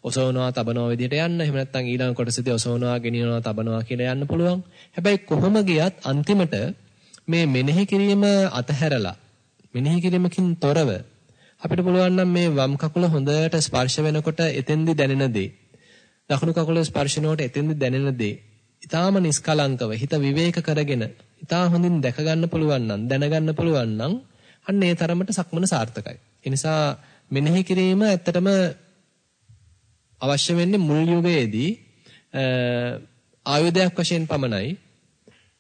ඔසවනවා තබනවා විදිහට යන්න. එහෙම නැත්නම් ඊළඟ කොටසදී ඔසවනවා ගෙනියනවා තබනවා කියලා යන්න පුළුවන්. හැබැයි කොහොම ගියත් අන්තිමට මේ මෙනෙහි කිරීම අතහැරලා මෙනෙහි කිරීමකින් තොරව අපිට පුළුවන් නම් මේ වම් කකුල හොඳට ස්පර්ශ වෙනකොට එතෙන්දි දැනෙන දේ දකුණු කකුල ස්පර්ශනකොට එතෙන්දි දැනෙන දේ ඊටාම නිස්කලංකව හිත විවේක කරගෙන ඊටා හොඳින් දැක ගන්න පුළුවන් නම් දැනගන්න පුළුවන් නම් අන්න ඒ තරමට සක්මන සාර්ථකයි. ඒ නිසා මෙනෙහි කිරීම ඇත්තටම අවශ්‍ය වෙන්නේ මුල් යුගයේදී ආයුධයක් වශයෙන් පමණයි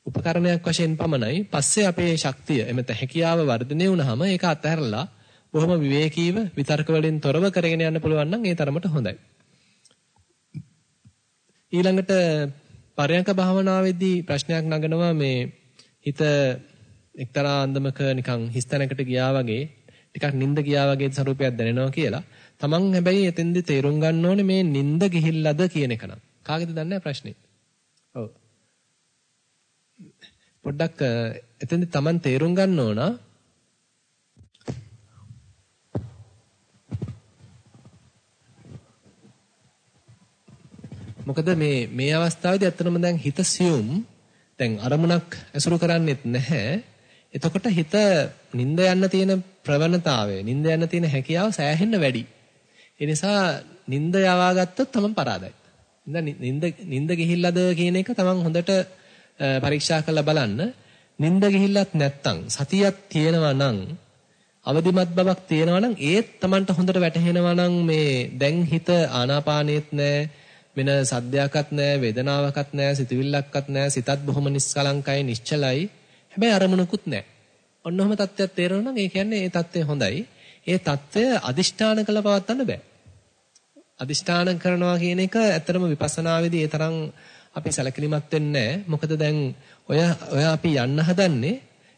උපකරණයක් වශයෙන් පමණයි පස්සේ අපේ ශක්තිය එමෙත හැකියාව වර්ධනය වුණාම ඒක අත්හැරලා බොහොම විවේකීව විතර්ක වලින් තොරව කරගෙන යන්න පුළුවන් නම් ඒ තරමට හොඳයි. ඊළඟට පරයන්ක භාවනාවේදී ප්‍රශ්නයක් නගනවා මේ හිත එක්තරා අන්දමක නිකන් හිස්තැනකට ගියා වගේ ටිකක් නිින්ද ගියා වගේ ස්වරූපයක් දැනෙනවා කියලා. Taman හැබැයි එතෙන්දි තේරුම් ගන්න ඕනේ මේ නිින්ද ගිහිල්ලාද කියන එක නම්. කාගෙද දන්නේ ප්‍රශ්නේ? ඔව්. පොඩ්ඩක් එතෙන්දි Taman තේරුම් ගන්න ඕන මොකද මේ මේ අවස්ථාවේදී ඇත්තටම දැන් හිත සියුම් දැන් අරමුණක් ඇසුරු කරන්නේත් නැහැ. එතකොට හිත නිින්ද යන්න තියෙන ප්‍රවණතාවය, නිින්ද යන්න තියෙන හැකියාව සෑහෙන්න වැඩි. ඒ නිසා නිින්ද යවා ගත්තොත් තමන් පරාදයි. නිින්ද නිින්ද ගිහිල්ලාද කියන එක තමන් හොඳට පරීක්ෂා කරලා බලන්න. නිින්ද ගිහිල්ලත් නැත්තම් සතියක් තියෙනවා නම් අවදිමත් බවක් තියෙනවා නම් ඒත් Tamanට හොඳට වැටහෙනවා නම් මේ දැන් හිත ආනාපානෙත් නැහැ වෙන සද්දයක්වත් නැහැ, වේදනාවක්වත් නැහැ, සිතවිල්ලක්වත් නැහැ, සිතත් බොහොම නිස්කලංකයි, නිශ්චලයි. හැබැයි අරමුණකුත් නැහැ. ඔන්න ඔහම தත්ත්වයක් තේරෙනවා නම් ඒ කියන්නේ ඒ தත්ත්වය හොඳයි. ඒ தත්ත්වය අදිෂ්ඨාන කළ පවත්න්න බෑ. අදිෂ්ඨාන කරනවා කියන එක ඇත්තටම විපස්සනාවේදී ඒ තරම් අපි සැලකිලිමත් වෙන්නේ නැහැ. මොකද දැන් ඔය ඔය අපි යන්න හදන්නේ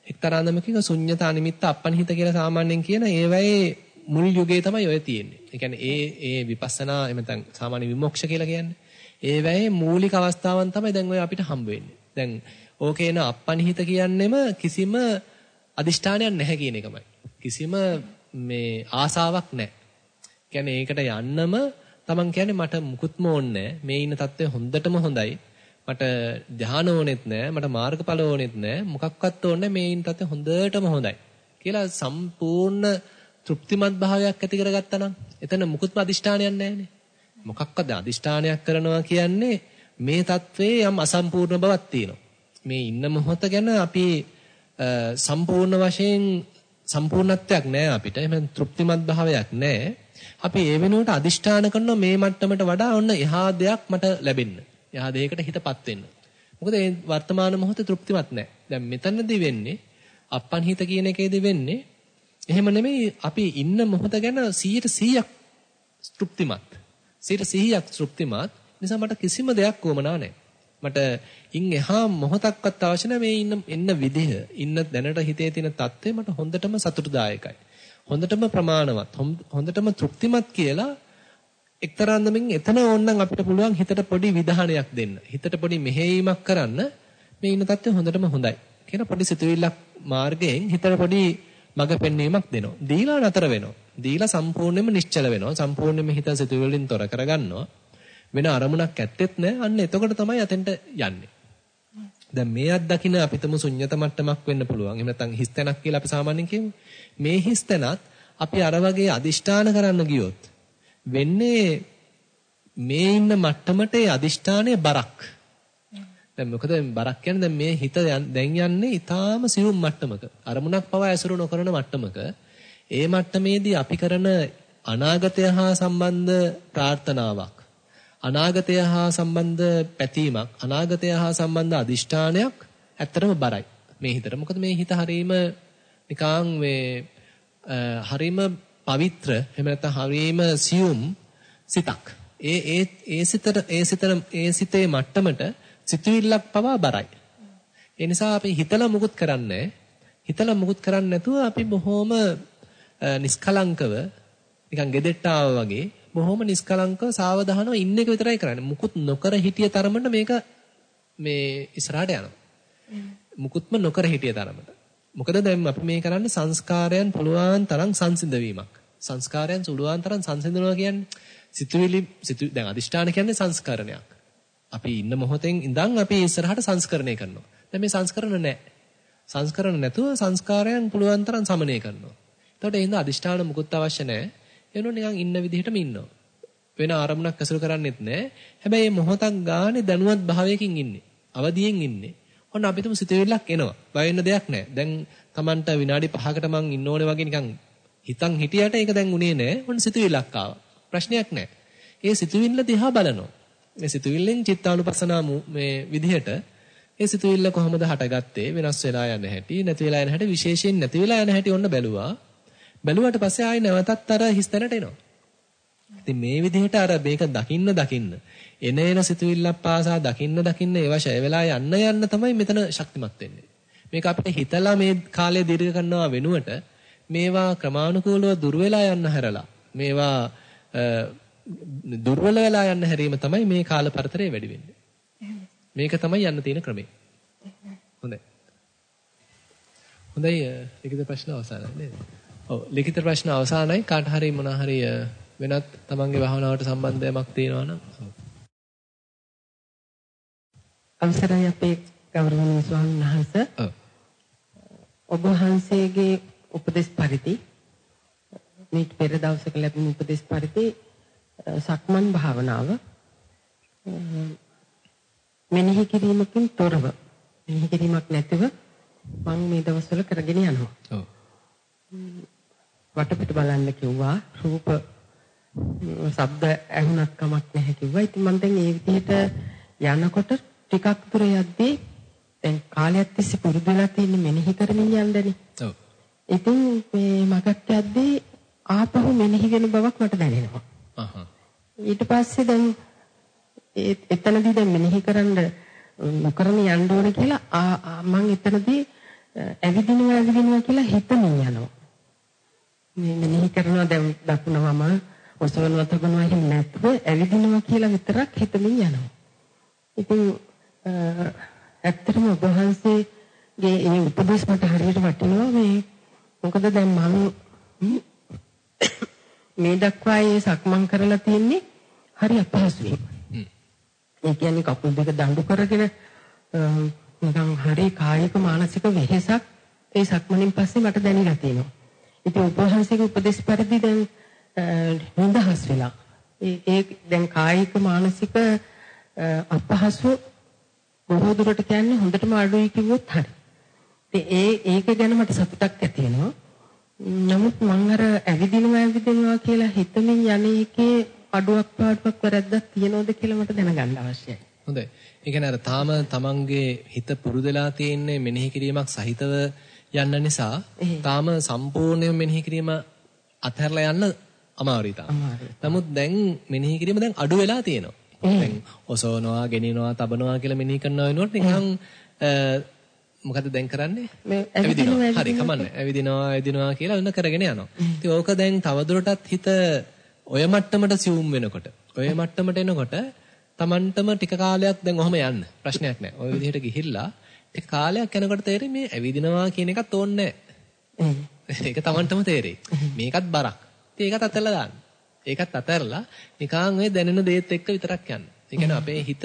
එක්තරා අන්දමකින් ශුන්්‍යතා නිමිත්ත අපන්හිත කියලා සාමාන්‍යයෙන් කියන ඒවයේ මුල් යුගයේ තමයි ඔය තියෙන්නේ. ඒ කියන්නේ ඒ ඒ විපස්සනා එහෙම නැත්නම් සාමාන්‍ය විමුක්ෂ කියලා කියන්නේ. ඒවයේ මූලික අවස්ථාවන් තමයි දැන් ඔය අපිට හම්බ වෙන්නේ. දැන් ඕකේන අපනිහිත කියන්නෙම කිසිම අදිෂ්ඨානයක් නැහැ කියන එකමයි. කිසිම මේ ආසාවක් නැහැ. කියන්නේ ඒකට යන්නම තමන් කියන්නේ මට මුකුත්ම ඕනේ මේ ඉන්න තත්ත්වය හොඳටම හොඳයි. මට ධාන ඕනෙත් නෑ මට මාර්ගඵල ඕනෙත් නෑ මොකක්වත් ඕනේ මේ ඉන්න තත්ත්වය හොඳටම හොඳයි. කියලා සම්පූර්ණ තෘප්තිමත් භාවයක් ඇති කරගත්තා නම් එතන මුකුත්ම අදිෂ්ඨානයක් නැහැනේ. මොකක්වත් අදිෂ්ඨානයක් කරනවා කියන්නේ මේ தત્ත්වයේ යම් අසම්පූර්ණ බවක් තියෙනවා. මේ ඉන්න මොහොත ගැන අපි සම්පූර්ණ වශයෙන් සම්පූර්ණත්වයක් නැහැ අපිට. එහෙම තෘප්තිමත් භාවයක් නැහැ. අපි ඒ වෙනුවට අදිෂ්ඨාන කරනවා මේ මට්ටමට වඩා ඔන්න එහා දෙයක් මට ලැබෙන්න. එහා දෙයකට හිතපත් වෙන්න. මොකද මේ වර්තමාන මොහොතේ තෘප්තිමත් නැහැ. දැන් මෙතනදී වෙන්නේ අප්පන්හිත කියන එකේදී වෙන්නේ එහෙම නෙමෙයි අපි ඉන්න මොහොත ගැන 100%ක් තෘප්තිමත්. 100%ක් තෘප්තිමත්. නිසා මට කිසිම දෙයක් වමනා නැහැ. මට ඉන් එහා මොහොතක්වත් අවශ්‍ය නැහැ මේ ඉන්න එන්න විදිහ ඉන්න දැනට හිතේ තියෙන தත්ත්වය මට හොඳටම සතුටුදායකයි. හොඳටම ප්‍රමාණවත් හොඳටම තෘප්තිමත් කියලා එක්තරා අන්දමින් එතන ඕනනම් අපිට පුළුවන් හිතට පොඩි විධානයක් දෙන්න. හිතට පොඩි මෙහෙයීමක් කරන්න මේ ඉන්න தත්ත්වය හොඳටම හොඳයි. කියන පොඩි සිතුවිල්ලක් මාර්ගයෙන් හිතට පොඩි මඟ පෙන්වීමක් දෙනවා. දීලා නතර වෙනවා. දීලා සම්පූර්ණයෙන්ම නිශ්චල වෙනවා. සම්පූර්ණයෙන්ම හිත සිතුවිල්ලෙන් තොර කරගන්නවා. වෙන අරමුණක් ඇත්තෙත් නැහැ. අන්න එතකොට තමයි අතෙන්ට යන්නේ. දැන් මේ අත්දකින්න අපිටම ශුන්්‍යත මට්ටමක් වෙන්න පුළුවන්. එහෙම නැත්නම් හිස්තැනක් කියලා අපි සාමාන්‍යයෙන් කියමු. මේ හිස්තැනත් අපි අර වගේ අදිෂ්ඨාන කරන්න ගියොත් වෙන්නේ මේ ඉන්න මට්ටමට ඒ අදිෂ්ඨානයේ බරක්. දැන් මොකද බරක් කියන්නේ දැන් මේ හිත දැන් යන්නේ ඊටාම සියුම් මට්ටමක. අරමුණක් පවා ඇසුරු නොකරන මට්ටමක. ඒ මට්ටමේදී අපි කරන අනාගතය හා සම්බන්ධ ප්‍රාර්ථනාවක් අනාගතය හා සම්බන්ධ පැතීමක් අනාගතය හා සම්බන්ධ අදිෂ්ඨානයක් ඇත්තටම බරයි මේ හිතට. මොකද මේ හිත හරීම නිකං මේ හරීම පවිත්‍ර එහෙම නැත්නම් හරීම සියුම් සිතක්. ඒ ඒ ඒ සිතට ඒ සිතට ඒ සිතේ මට්ටමට සිතුවිල්ලක් පවා බරයි. ඒ නිසා අපි හිතලා මුකුත් කරන්නේ හිතලා මුකුත් කරන්නේ නැතුව අපි බොහොම නිස්කලංකව නිකන් ගෙදෙට්ට වගේ බොහොම නිස්කලංකව සාවධානව ඉන්න එක විතරයි කරන්නේ. මුකුත් නොකර හිටිය තරමට මේක මේ ඉස්සරහට යනවා. මුකුත්ම නොකර හිටිය තරමට. මොකද දැන් අපි මේ කරන්නේ සංස්කාරයන් පුළුවන් තරම් සංසිඳවීමක්. සංස්කාරයන් සුළුවන් තරම් සංසිඳනවා කියන්නේ සිතුවිලි සිතු දැන් අදිෂ්ඨාන කියන්නේ සංස්කරණයක්. අපි ඉන්න මොහොතෙන් ඉඳන් අපි ඉස්සරහට සංස්කරණය කරනවා. දැන් මේ සංස්කරණ නැහැ. සංස්කරණ නැතුව සංස්කාරයන් පුළුවන් තරම් සමනය කරනවා. එතකොට එහෙනම් අදිෂ්ඨාන මුකුත් අවශ්‍ය නැහැ. එනෝ නිකන් ඉන්න විදිහටම ඉන්නවා. වෙන ආරමුණක් ඇසුරු කරන්නේත් නැහැ. හැබැයි මේ මොහොතක් ගානේ දැනුවත් භාවයකින් ඉන්නේ. අවදියෙන් ඉන්නේ. ඔන්න අපිටම සිතුවිල්ලක් එනවා. බය වෙන්න දෙයක් නැහැ. දැන් Tamanට විනාඩි 5කට මං ඉන්න ඕනේ වගේ නිකන් හිතන් හිටියට ඒක දැන් උනේ නැහැ. ඔන්න සිතුවිල්ලක් ආවා. ප්‍රශ්නයක් නැහැ. ඒ සිතුවිල්ල දිහා බලනවා. මේ සිතුවිල්ලෙන් චිත්තානුපස්සනා මේ විදිහට ඒ සිතුවිල්ල කොහොමද හටගත්තේ? වෙනස් වෙලා යන හැටි නැති වෙලා යන හැටි විශේෂයෙන් නැති වෙලා යන හැටි ඔන්න බැලුවා. බැලුවට පස්සේ ආයෙ නැවතත් අර හිස්තැනට එනවා. ඉතින් මේ විදිහට අර මේක දකින්න දකින්න එන එන සිතුවිල්ලක් පාසා දකින්න දකින්න ඒවා ෂය වෙලා යන්න යන්න තමයි මෙතන ශක්තිමත් වෙන්නේ. මේක අපිට හිතලා මේ කාලය දීර්ඝ කරනවා වෙනුවට මේවා ක්‍රමානුකූලව දුර වෙලා යන්න හැරලා මේවා දුර්වල වෙලා යන්න හැරීම තමයි මේ කාල පරතරය වැඩි වෙන්නේ. මේක තමයි යන්න තියෙන ක්‍රමය. හොඳයි. හොඳයි ලිඛිත ප්‍රශ්න අවසానයි නේද? ඔව් ලිඛිත ප්‍රශ්න අවසానයි කාට හරි මොන හරි වෙනත් තමන්ගේ භාවනාවට සම්බන්ධයක් තියෙනවා නම් අවසරයි අපේ ගෞරවනීය ස්වාමීන් වහන්සේ. ඔව්. ඔබ වහන්සේගේ උපදේශ පරිදි මේ පෙර දවසක ලැබුණු උපදේශ පරිදි සක්මන් භාවනාව මෙනෙහි කිරීමකින් තොරව මෙනෙහි කිරීමක් නැතිව මම මේ දවස්වල කරගෙන යනවා. ඔව්. වටපිට බලන්න කිව්වා. රූප ශබ්ද ඇහුණත් කමක් නැහැ කිව්වා. ඉතින් මම දැන් ඒ විදිහට යනකොට ටිකක් දුර යද්දී දැන් කාලයක් තිස්සේ පුරුදු වෙලා තියෙන මෙනෙහි කරමින් යන්නනේ. ඔව්. ඉතින් මේ මගක් යද්දී ආපහු මෙනෙහි වෙන බවක් මට දැනෙනවා. අහහ. ඊට පස්සේ දැන් ඒ එතනදී දැන් මෙනෙහි කරන්න නොකරන යන්න ඕන කියලා මම එතනදී ඇවිදිනවා ඇවිදිනවා කියලා හිතමින් යනවා. මේ මෙනෙහි කරනවා දැන් දකුණවම ඔසවනවා තබනවා එහෙම නැත්නම් ඇවිදිනවා කියලා විතරක් හිතමින් යනවා. ඉතින් ඇත්තටම ඔබ වහන්සේගේ ඒ උපදේශ මට හරියට වටිනවා මේ මොකද දැන් මම මේ දක්වා ඒ සක්මන් කරලා තියෙන්නේ හරි අපහසුයි. ඒ කියන්නේ කකුල් දෙක දඬු කරගෙන නිකන් හරි කායික මානසික වෙහෙසක් ඒ සක්මනින් පස්සේ මට දැනෙලා තියෙනවා. ඉතින් උපවහන්සේගේ උපදේශ පරිදි දැන් නිදහස් වෙලා ඒ දැන් කායික මානසික අපහසු බොහෝ දුරට කියන්නේ හොඳටම අඩුයි කිව්වොත් හරි. ඒ ඒක ගැන මට සතුටක් ඇති වෙනවා. නමුත් මම අර ඇවිදිනවා ඇවිදිනවා කියලා හිතමින් යන්නේ එකේ අඩුවක් පාඩුවක් වැරද්දක් තියනවද කියලා මට දැනගන්න අවශ්‍යයි. හොඳයි. ඒ කියන්නේ අර තාම තමන්ගේ හිත පුරුදලා තියෙන්නේ මෙනෙහි කිරීමක් සහිතව යන්න නිසා තාම සම්පූර්ණයෙන් මෙනෙහි කිරීම අත්හැරලා යන්න අමාරුයි තාම. නමුත් දැන් මෙනෙහි කිරීම දැන් අඩු වෙලා තියෙනවා. දැන් ඔසවනවා, ගෙනිනවා, තබනවා කියලා මෙනෙහි කරනවා වෙනකොට නිකන් මොකද දැන් කරන්නේ? ඇවිදිනවා. හරි, කමන්නේ. ඇවිදිනවා, ඇවිදිනවා කියලා වෙන කරගෙන යනවා. ඉතින් ඕක දැන් තවදුරටත් හිත ඔය මට්ටමට සිවුම් වෙනකොට, ඔය මට්ටමට එනකොට Tamanටම ටික කාලයක් දැන් ඔහම යන්න. ප්‍රශ්නයක් නැහැ. ওই විදිහට ගිහිල්ලා ටික කාලයක් යනකොට තේරෙයි මේ ඇවිදිනවා කියන එකත් ඕනේ නැහැ. ඒක Tamanටම තේරෙයි. මේකත් බරක්. ඉතින් ඒකත් අතහැරලා දාන්න. ඒකත් අතහැරලා නිකන් ඔය දැනෙන දේත් එක්ක විතරක් යන්න. ඒ කියන්නේ අපේ හිත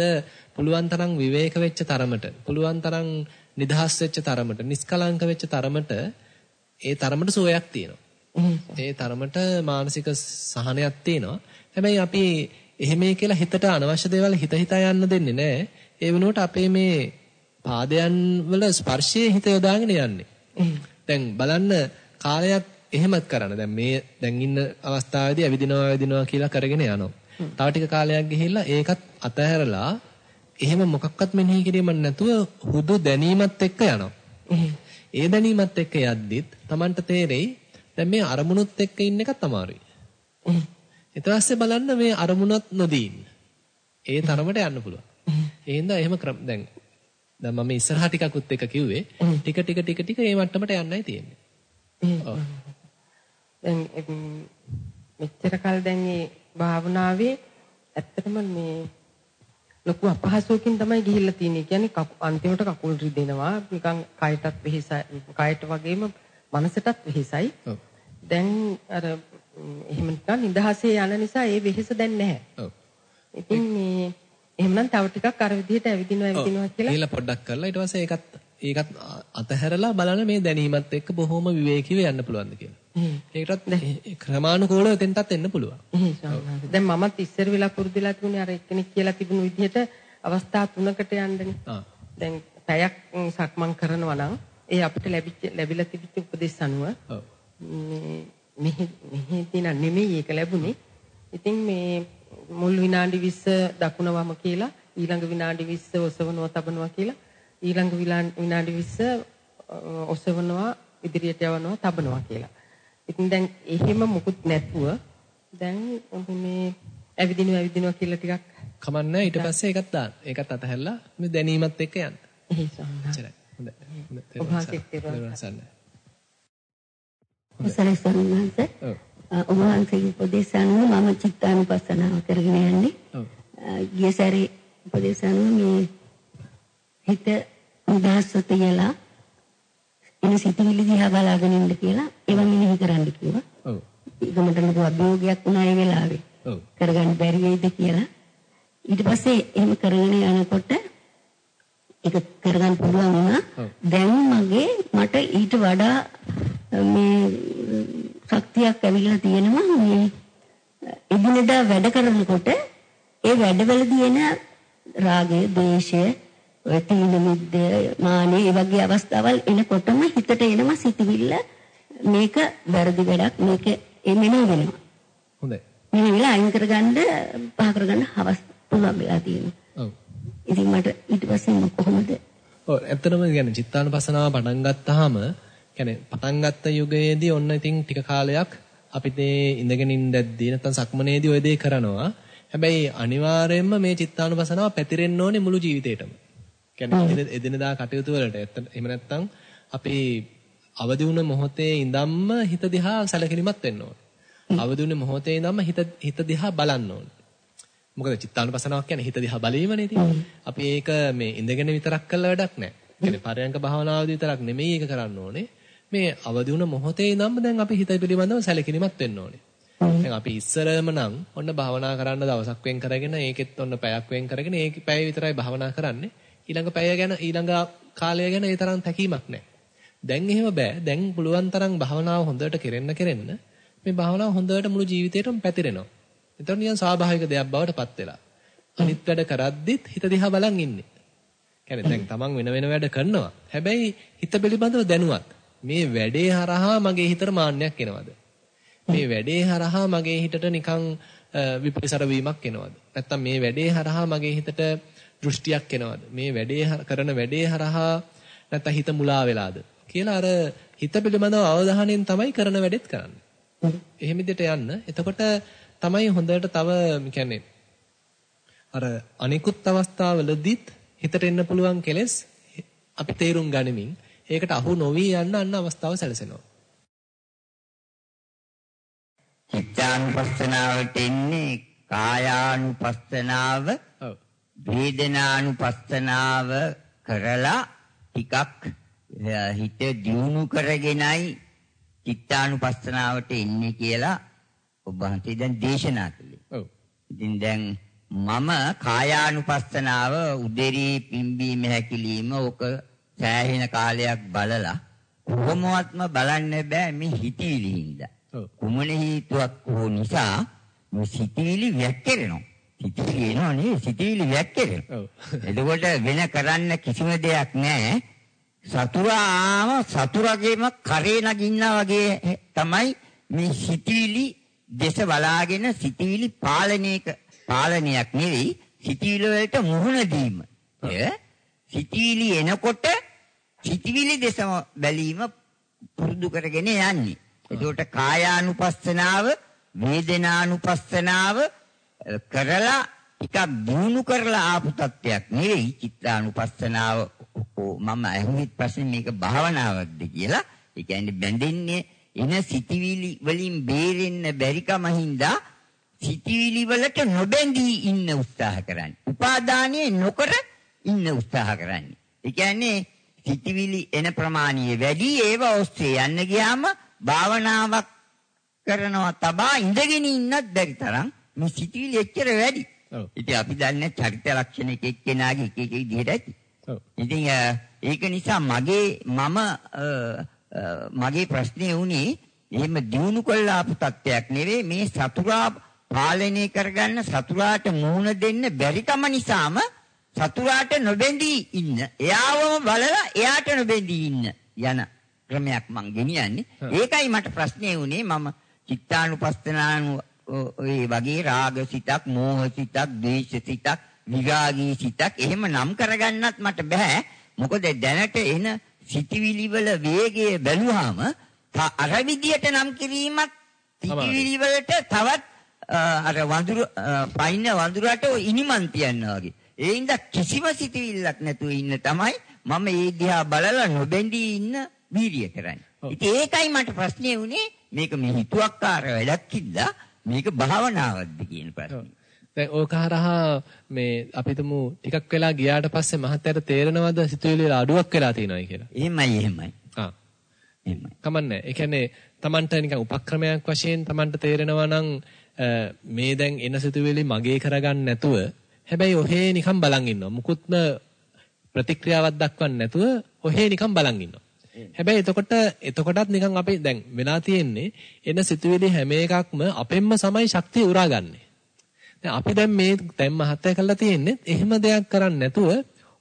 පුළුවන් තරම් විවේක වෙච්ච තරමට, පුළුවන් තරම් නිදහස් වෙච්ච තරමට, නිස්කලංක වෙච්ච තරමට ඒ තරමට සුවයක් තියෙනවා. ඒ තරමට මානසික සහනයක් තියෙනවා. හැබැයි අපි එහෙම කියලා හිතට අනවශ්‍ය දේවල් හිත හිතා යන්න දෙන්නේ නැහැ. ඒ වෙනුවට අපේ මේ පාදයන් වල ස්පර්ශයේ හිත යොදාගෙන යන්නේ. දැන් බලන්න කාලයක් එහෙමත් කරන්න. දැන් මේ දැන් ඉන්න අවස්ථාවේදී ඇවිදිනවා ඇවිදිනවා කියලා කරගෙන යනවා. තව ටික කාලයක් ගිහිල්ලා ඒකත් අතහැරලා එහෙම මොකක්වත් මෙනෙහි කිරීමක් නැතුව හුදු දැනීමත් එක්ක යනවා. ඒ දැනීමත් එක්ක යද්දිත් Tamanට තේරෙයි දැන් මේ අරමුණුත් එක්ක ඉන්න එකත් අමාරුයි. ඊට පස්සේ බලන්න මේ අරමුණත් නොදී. ඒ තරමට යන්න පුළුවන්. ඒ හින්දා එහෙම ක්‍රම දැන් දැන් මම ඉස්සරහ ටිකකුත් එක කිව්වේ ටික ටික ටික ටික මේ මට්ටමට යන්නයි තියෙන්නේ. ඔව්. දැන් මෙච්චර කල් දැන් මේ භාවනාවේ ඇත්තටම මේ ලොකු අපහසුවකින් තමයි ගිහිල්ලා තියෙන්නේ. කියන්නේ අන්තිමට කකුල් රිදෙනවා. නිකන් කයටත් වෙහෙසයි. කයට වගේම මනසටත් වෙහෙසයි. දැන් අර එහෙම නිකන් නිදහසේ යන නිසා ඒ වෙහෙස දැන් නැහැ. ඔව්. ඉතින් මේ එහෙමනම් තව ටිකක් අර විදිහට ඇවිදිනවා ඇවිදිනවා කියලා. ඊළඟ පොඩ්ඩක් කරලා ඊට පස්සේ ඒකත් ඒකත් අතහැරලා බලන්න මේ දැනීමත් එක්ක බොහොම විවේකීව යන්න පුළුවන්ද කියලා. ඒකටත් ක්‍රමානුකූලව එතෙන්ටත් එන්න පුළුවන්. දැන් මමත් ඉස්සර වෙලා පුරුදුලා තිබුණේ අර එක්කෙනෙක් කියලා තිබුණු විදිහට අවස්ථා තුනකට යන්නනේ. දැන් පැයක් සක්මන් කරනවා නම් ඒ අපිට ලැබිච්ච ලැබිලා තිබිච්ච උපදේශ අනුව මෙහි මෙහි නෙමෙයි ඒක ලැබුණේ. ඉතින් මේ මුල් විනාඩි 20 දකුණ වම කියලා ඊළඟ විනාඩි 20 ඔසවනවා තබනවා කියලා ඊළඟ විනාඩි 20 ඔසවනවා ඉදිරියට යවනවා තබනවා කියලා. ඉතින් දැන් එහෙම මුකුත් නැතුව දැන් මේ ඇවිදිනවා ඇවිදිනවා කියලා ටිකක් කමන්නේ ඊට පස්සේ ඒකත් දාන්න. ඒකත් අතහැරලා මේ දැනීමත් එක්ක යන්න. එහෙයි සම්මා. හොඳයි. හොඳයි. ඔසලයි සම්මාස. ඔබ වහන්සේගේ උපදේශ අනුව මම චිත්තානුපස්සනාව කරගෙන යන්නේ. ඔව්. ගිය සැරේ උපදේශ අනුව මේ හිත නිදහස්ව තියලා එන සිතුවිලි දිහා බලාගෙන ඉන්න කියලා ඒවා මෙනෙහි කරන්න කිව්වා. ඔව්. ඒකමට නතු අභියෝගයක් වුණා ඒ වෙලාවේ. ඔව්. කරගන්න බැරි වෙයිද කියලා. ඊට පස්සේ එහෙම කරගෙන යනකොට ඒක කරගන්න පුළුවන් වුණා. දැන් මගේ මට ඊට වඩා මේ ශක්තියක් ඇවිල්ලා තියෙනවා මේ එදිනෙදා වැඩ කරනකොට ඒ වැඩවලදී එන රාගය, ද්වේෂය, තීන මිද්ද, මානෙ ඒ වගේ අවස්ථාවල් එනකොටම හිතට එනවා සිතවිල්ල මේක වැරදි වැඩක් මේක එන්නේ වෙනවා. හොඳයි. මේ වෙලාව අයින් කරගන්න පහ කරගන්න හවස් පුළුවන් වෙලා තියෙනවා. ඔව්. ඉතින් මට ඊට පස්සේ කොහොමද? ඔව් ඇත්තටම කියන්නේ චිත්තානුපස්සනාව පටන් ගත්තාම කියන්නේ පටන් ගත්ත යුගයේදී ඔන්න ඉතින් ටික කාලයක් අපි මේ ඉඳගෙන ඉඳද්දී නැත්නම් සක්මනේදී ওই දේ කරනවා. හැබැයි අනිවාර්යයෙන්ම මේ චිත්තානුපසනාව පැතිරෙන්න ඕනේ මුළු ජීවිතේටම. කියන්නේ එදිනදා කටයුතු වලට. එහෙම නැත්නම් අපි අවදි වුණ මොහොතේ ඉඳන්ම හිත දිහා සැලකිලිමත් වෙන්න ඕනේ. අවදි වුණ මොහොතේ ඉඳන්ම හිත හිත දිහා බලන්න ඕනේ. මොකද චිත්තානුපසනාවක් කියන්නේ හිත දිහා බැලීමනේ ඉතින්. අපි ඒක මේ ඉඳගෙන විතරක් කළා වැඩක් නැහැ. කියන්නේ පරයන්ක භාවනාවදී විතරක් නෙමෙයි ඒක කරන්න ඕනේ. මේ අවදි වුණ මොහොතේ ඉඳන්ම දැන් අපි හිත පිළිබඳව සැලකිලිමත් වෙන්න ඕනේ. දැන් අපි ඉස්සරම නම් ඔන්න භාවනා කරන්න දවසක් වෙන් කරගෙන ඒකෙත් ඔන්න පැයක් වෙන් කරගෙන ඒක පැය විතරයි භාවනා කරන්නේ. ඊළඟ පැය ගැන ඊළඟ කාලය ගැන ඒ තරම් තැකීමක් නැහැ. දැන් එහෙම බෑ. දැන් පුළුවන් තරම් භාවනාව හොඳට කෙරෙන්න කෙරෙන්න මේ භාවනාව හොඳට මුළු ජීවිතේටම පැතිරෙනවා. එතකොට නිකන් ස්වාභාවික දෙයක් බවට පත් වෙලා. අනිත් වැඩ කරද්දිත් හිත දිහා බලන් ඉන්නේ. කියන්නේ දැන් තමන් වෙන වෙන වැඩ කරනවා. හැබැයි හිත පිළිබඳව දැනුවත්. මේ වැඩේ හරහා මගේ හිතට මාන්නයක් එනවද? මේ වැඩේ හරහා මගේ හිතට නිකන් විපරිසර වීමක් එනවද? නැත්තම් මේ වැඩේ හරහා මගේ හිතට දෘෂ්ටියක් එනවද? මේ වැඩේ කරන වැඩේ හරහා නැත්තම් හිත මුලා වෙලාද? කියලා අර හිත පිළිබඳව අවධානයෙන් තමයි කරන වැඩෙත් කරන්නේ. එහෙම විදිහට යන්න. එතකොට තමයි හොඳට තව කියන්නේ අර අනිකුත් අවස්ථාවලදීත් හිතට එන්න පුළුවන් කෙලෙස් අපි තේරුම් ගනිමින් ඒකට අහු නොවි යන්න අන්න අවස්ථාව සැලසෙනවා. චිත්තානුපස්සනාවට එන්නේ කායානුපස්සනාව ඔව් වේදනානුපස්සනාව කරලා ටිකක් හිත දියුණු කරගෙනයි චිත්තානුපස්සනාවට එන්නේ කියලා ඔබ වහන්සේ දැන් දේශනා කළේ. ඔව්. ඉතින් දැන් මම කායානුපස්සනාව උදේරී පිම්බීම හැකිලිම ඕක සෑහෙන කාලයක් බලලා කොහොමවත්ම බලන්න බෑ මේ හිතවිලි හින්දා. කුමන හේතුවක් හෝ නිසා මේ සිතිවිලි වැක්කිරෙනවා. සිතිවිලි එනවා නේ සිතිවිලි වැක්කිරෙනවා. එතකොට වෙන කරන්න කිසිම දෙයක් නැහැ. සතුරාම සතුරගේම කරේ නගින්නා වගේ තමයි මේ සිතිවිලි දේශ බලාගෙන සිතිවිලි පාලනයක පාලනයක් නෙවෙයි සිතිවිලි වලට මුහුණ දීම. එය සිතිවිලි එනකොට සිතිවිලි දේශ බැලීම පුරුදු කරගෙන යන්නේ. එතකොට කායානුපස්සනාව, වේදනානුපස්සනාව කරලා ටිකක් දිනු කරලා ආපු තත්ත්වයක් නෙවෙයි චිත්තානුපස්සනාව මම අහුවිත් පස්සේ මේක භාවනාවක්ද කියලා. ඒ කියන්නේ බැඳෙන්නේ එන සිටිවිලි වලින් බේරෙන්න බැරි කම හින්දා සිටිවිලි වලට නොබැඳී ඉන්න උත්සාහ කරන්නේ. උපාදානයේ නොකර ඉන්න උත්සාහ කරන්නේ. ඒ කියන්නේ සිටිවිලි එන ප්‍රමාණය වැඩි ඒව ඔස්සේ යන්න ගියාම භාවනාවක් කරනවා තබා ඉඳගෙන ඉන්නත් බැරි තරම් මේ සිතිවිලි එච්චර වැඩි. ඔව්. ඉතින් අපි දන්නේ චරිත ලක්ෂණ එක එක්කෙනාගේ එක එක විදිහට ඇති. ඔව්. ඉතින් ඒක නිසා මගේ මම මගේ ප්‍රශ්නේ වුණේ එහෙම දිනු කළා ආපු තත්ත්වයක් නෙවෙයි මේ සතුරා පාලනය කරගන්න සතුරාට මුහුණ දෙන්න බැරිකම නිසාම සතුරාට නොබැඳී ඉන්න. එයාවම බලලා එයාට නොබැඳී ඉන්න යන ක්‍රමයක් මං ගෙනියන්නේ. ඒකයි මට ප්‍රශ්නේ වුණේ මම චිත්තානුපස්සනානු ඔය වගේ රාග සිතක්, මෝහ සිතක්, ද්වේෂ සිතක්, විරාගී සිතක් එහෙම නම් කරගන්නත් මට බෑ. මොකද දැනට එන සිටිවිලි වල වේගය බැලුවාම අර විදියට නම් කිරීමත් සිටිවිලි වලට තවත් අර වඳුර පයින්න වඳුරට ඉනිමන් තියනවා වගේ. ඒ හින්දා කිසිම සිටිවිල්ලක් නැතුව ඉන්න තමයි මම ඒ දිහා බලලා නොබැඳී ඉන්න වීර්ය කරන්නේ. ඉතින් ඒකයි මට ප්‍රශ්නේ වුණේ මේක මේ හිතුවක්කාර වැඩක් කිද්දා මේක භාවනාවක්ද කියන ප්‍රශ්නේ. දැන් ඕක හරහා මේ අපිටම ටිකක් වෙලා ගියාට පස්සේ මහත්තයාට තේරෙනවද සිතුවිලි වල අඩුවක් වෙලා තියෙනවයි කියලා? එහෙමයි එහෙමයි. ආ. එහෙමයි. කමන්නේ. ඒ කියන්නේ Tamanට නිකන් උපක්‍රමයක් වශයෙන් Tamanට තේරෙනවා නම් මේ දැන් එන සිතුවිලි මගේ කරගන්න නැතුව හැබැයි ඔහේ නිකන් බලන් ඉන්නවා. මුකුත්ම ප්‍රතික්‍රියාවක් දක්වන්නේ නැතුව ඔහේ නිකන් බලන් ඉන්නවා. හැබැයි එතකොට එතකොටත් නිකන් අපි දැන් වෙලා තියෙන්නේ එන සිතුවිලි හැම එකක්ම අපෙන්ම සමයි ශක්තිය උරාගන්නේ. දැන් අපි දැන් මේ දැන් මහත්ය කළා තියෙන්නේ එහෙම දෙයක් කරන්නේ නැතුව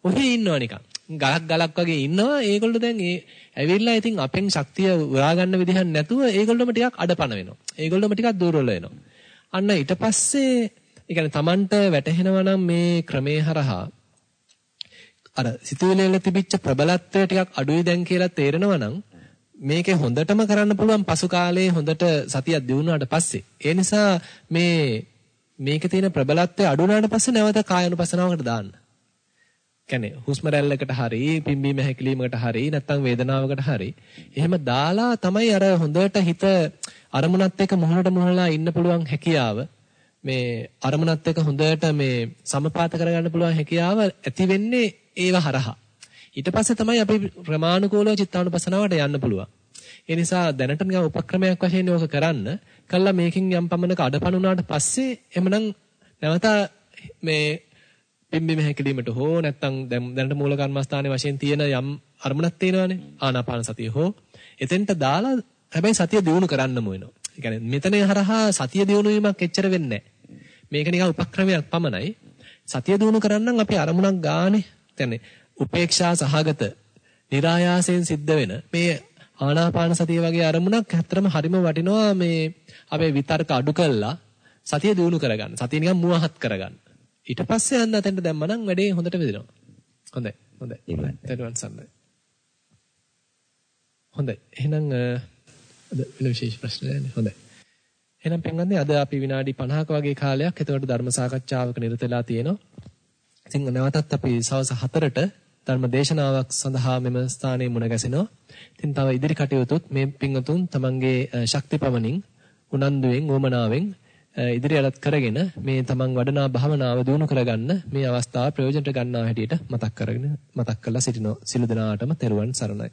ඔහේ ඉන්නවා නිකන්. ගලක් ගලක් වගේ ඉන්නවා. ඒගොල්ලෝ දැන් ඒ ඇවිල්ලා ඉතින් අපෙන් ශක්තිය උරා ගන්න විදිහක් නැතුව ඒගොල්ලොම ටිකක් අඩපණ වෙනවා. ඒගොල්ලොම ටිකක් දුර්වල වෙනවා. අන්න ඊට පස්සේ ඒ කියන්නේ Tamanට වැටහෙනවා නම් මේ ක්‍රමේ හරහා අර සිතුවිලි වල තිබිච්ච ප්‍රබලත්වය ටිකක් අඩුයි දැන් කියලා තේරෙනවා නම් මේකේ හොඳටම කරන්න පුළුවන් පසු කාලයේ හොඳට සතියක් දිනුනාට පස්සේ. ඒ නිසා මේ මේකේ තියෙන ප්‍රබලත්වය අඩු වුණාට පස්සේ නැවත කායනුපසනාවකට දාන්න. කියන්නේ හුස්ම රැල්ලකට හරි පිම්බීම හැකිලීමකට හරි නැත්නම් වේදනාවකට හරි එහෙම දාලා තමයි අර හොඳට හිත අරමුණත් එක්ක මොහොනට මොහොනලා ඉන්න පුළුවන් හැකියාව මේ අරමුණත් එක්ක හොඳට මේ සමපාත කරගන්න පුළුවන් හැකියාව ඇති වෙන්නේ ඒව හරහා ඊට පස්සේ තමයි අපි ප්‍රමාණිකෝලව චිත්තානුපසනාවට යන්න පුළුවන් ඒ නිසා දැනට නිකන් උපක්‍රමයක් වශයෙන් ඕක කරන්න කළා මේකෙන් යම් පමණක අඩපණ වුණාට පස්සේ එමනම් නැවත මේ පිම්බිම හැකිලීමට හෝ නැත්නම් දැන් දැනට මූල කර්මස්ථානයේ වශයෙන් තියෙන යම් අරමුණක් තියෙනවානේ ආනාපාන සතිය හෝ එතෙන්ට දාලා හැබැයි සතිය දියුණු කරන්නම වෙනවා. ඒ කියන්නේ මෙතන හරහා සතිය දියුණු වීමක් එච්චර වෙන්නේ මේක නිකන් උපක්‍රමයක් පමණයි. සතිය දියුණු කරන්නම් අපි අරමුණක් ගානේ. කියන්නේ උපේක්ෂා සහගත નિરાයාසයෙන් සිද්ධ වෙන මේ ආනාපාන සතිය වගේ අරමුණක් ඇත්තටම හරිම වටිනවා මේ අපේ විතර්ක අඩු කළා සතිය දියුණු කරගන්න. සතිය නිකන් මුවහත් කරගන්න. ඊට පස්සේ යන්න අතෙන්ට දැම්මනම් වැඩේ හොඳට වෙදිනවා. හොඳයි. හොඳයි. තෙරුවන් සරණයි. හොඳයි. එහෙනම් අද වෙන විශේෂ ප්‍රශ්න නැහැ. හොඳයි. එහෙනම් පින්වත්නි අද අපි විනාඩි 50ක වගේ කාලයක් එතකොට ධර්ම සාකච්ඡාවක නිරත වෙලා තියෙනවා. ඉතින් නැවතත් අපි සවස් 4ට ධර්ම දේශනාවක් සඳහා මෙම ස්ථානයේ මුණ ගැසෙනවා. ඉතින් තව ඉදිරි කටයුතුත් මේ පින්වතුන් තමන්ගේ ශක්ති පමණින් උනන්දුවෙන් වමනාවෙන් ඉදිරියට කරගෙන මේ තමන් වඩනා භාවනාව දිනු කරගන්න මේ අවස්ථාව ප්‍රයෝජනට ගන්නා හැටියට මතක් කරගෙන මතක් කරලා සිටිනවා සිළු දනාටම තෙරුවන් සරණයි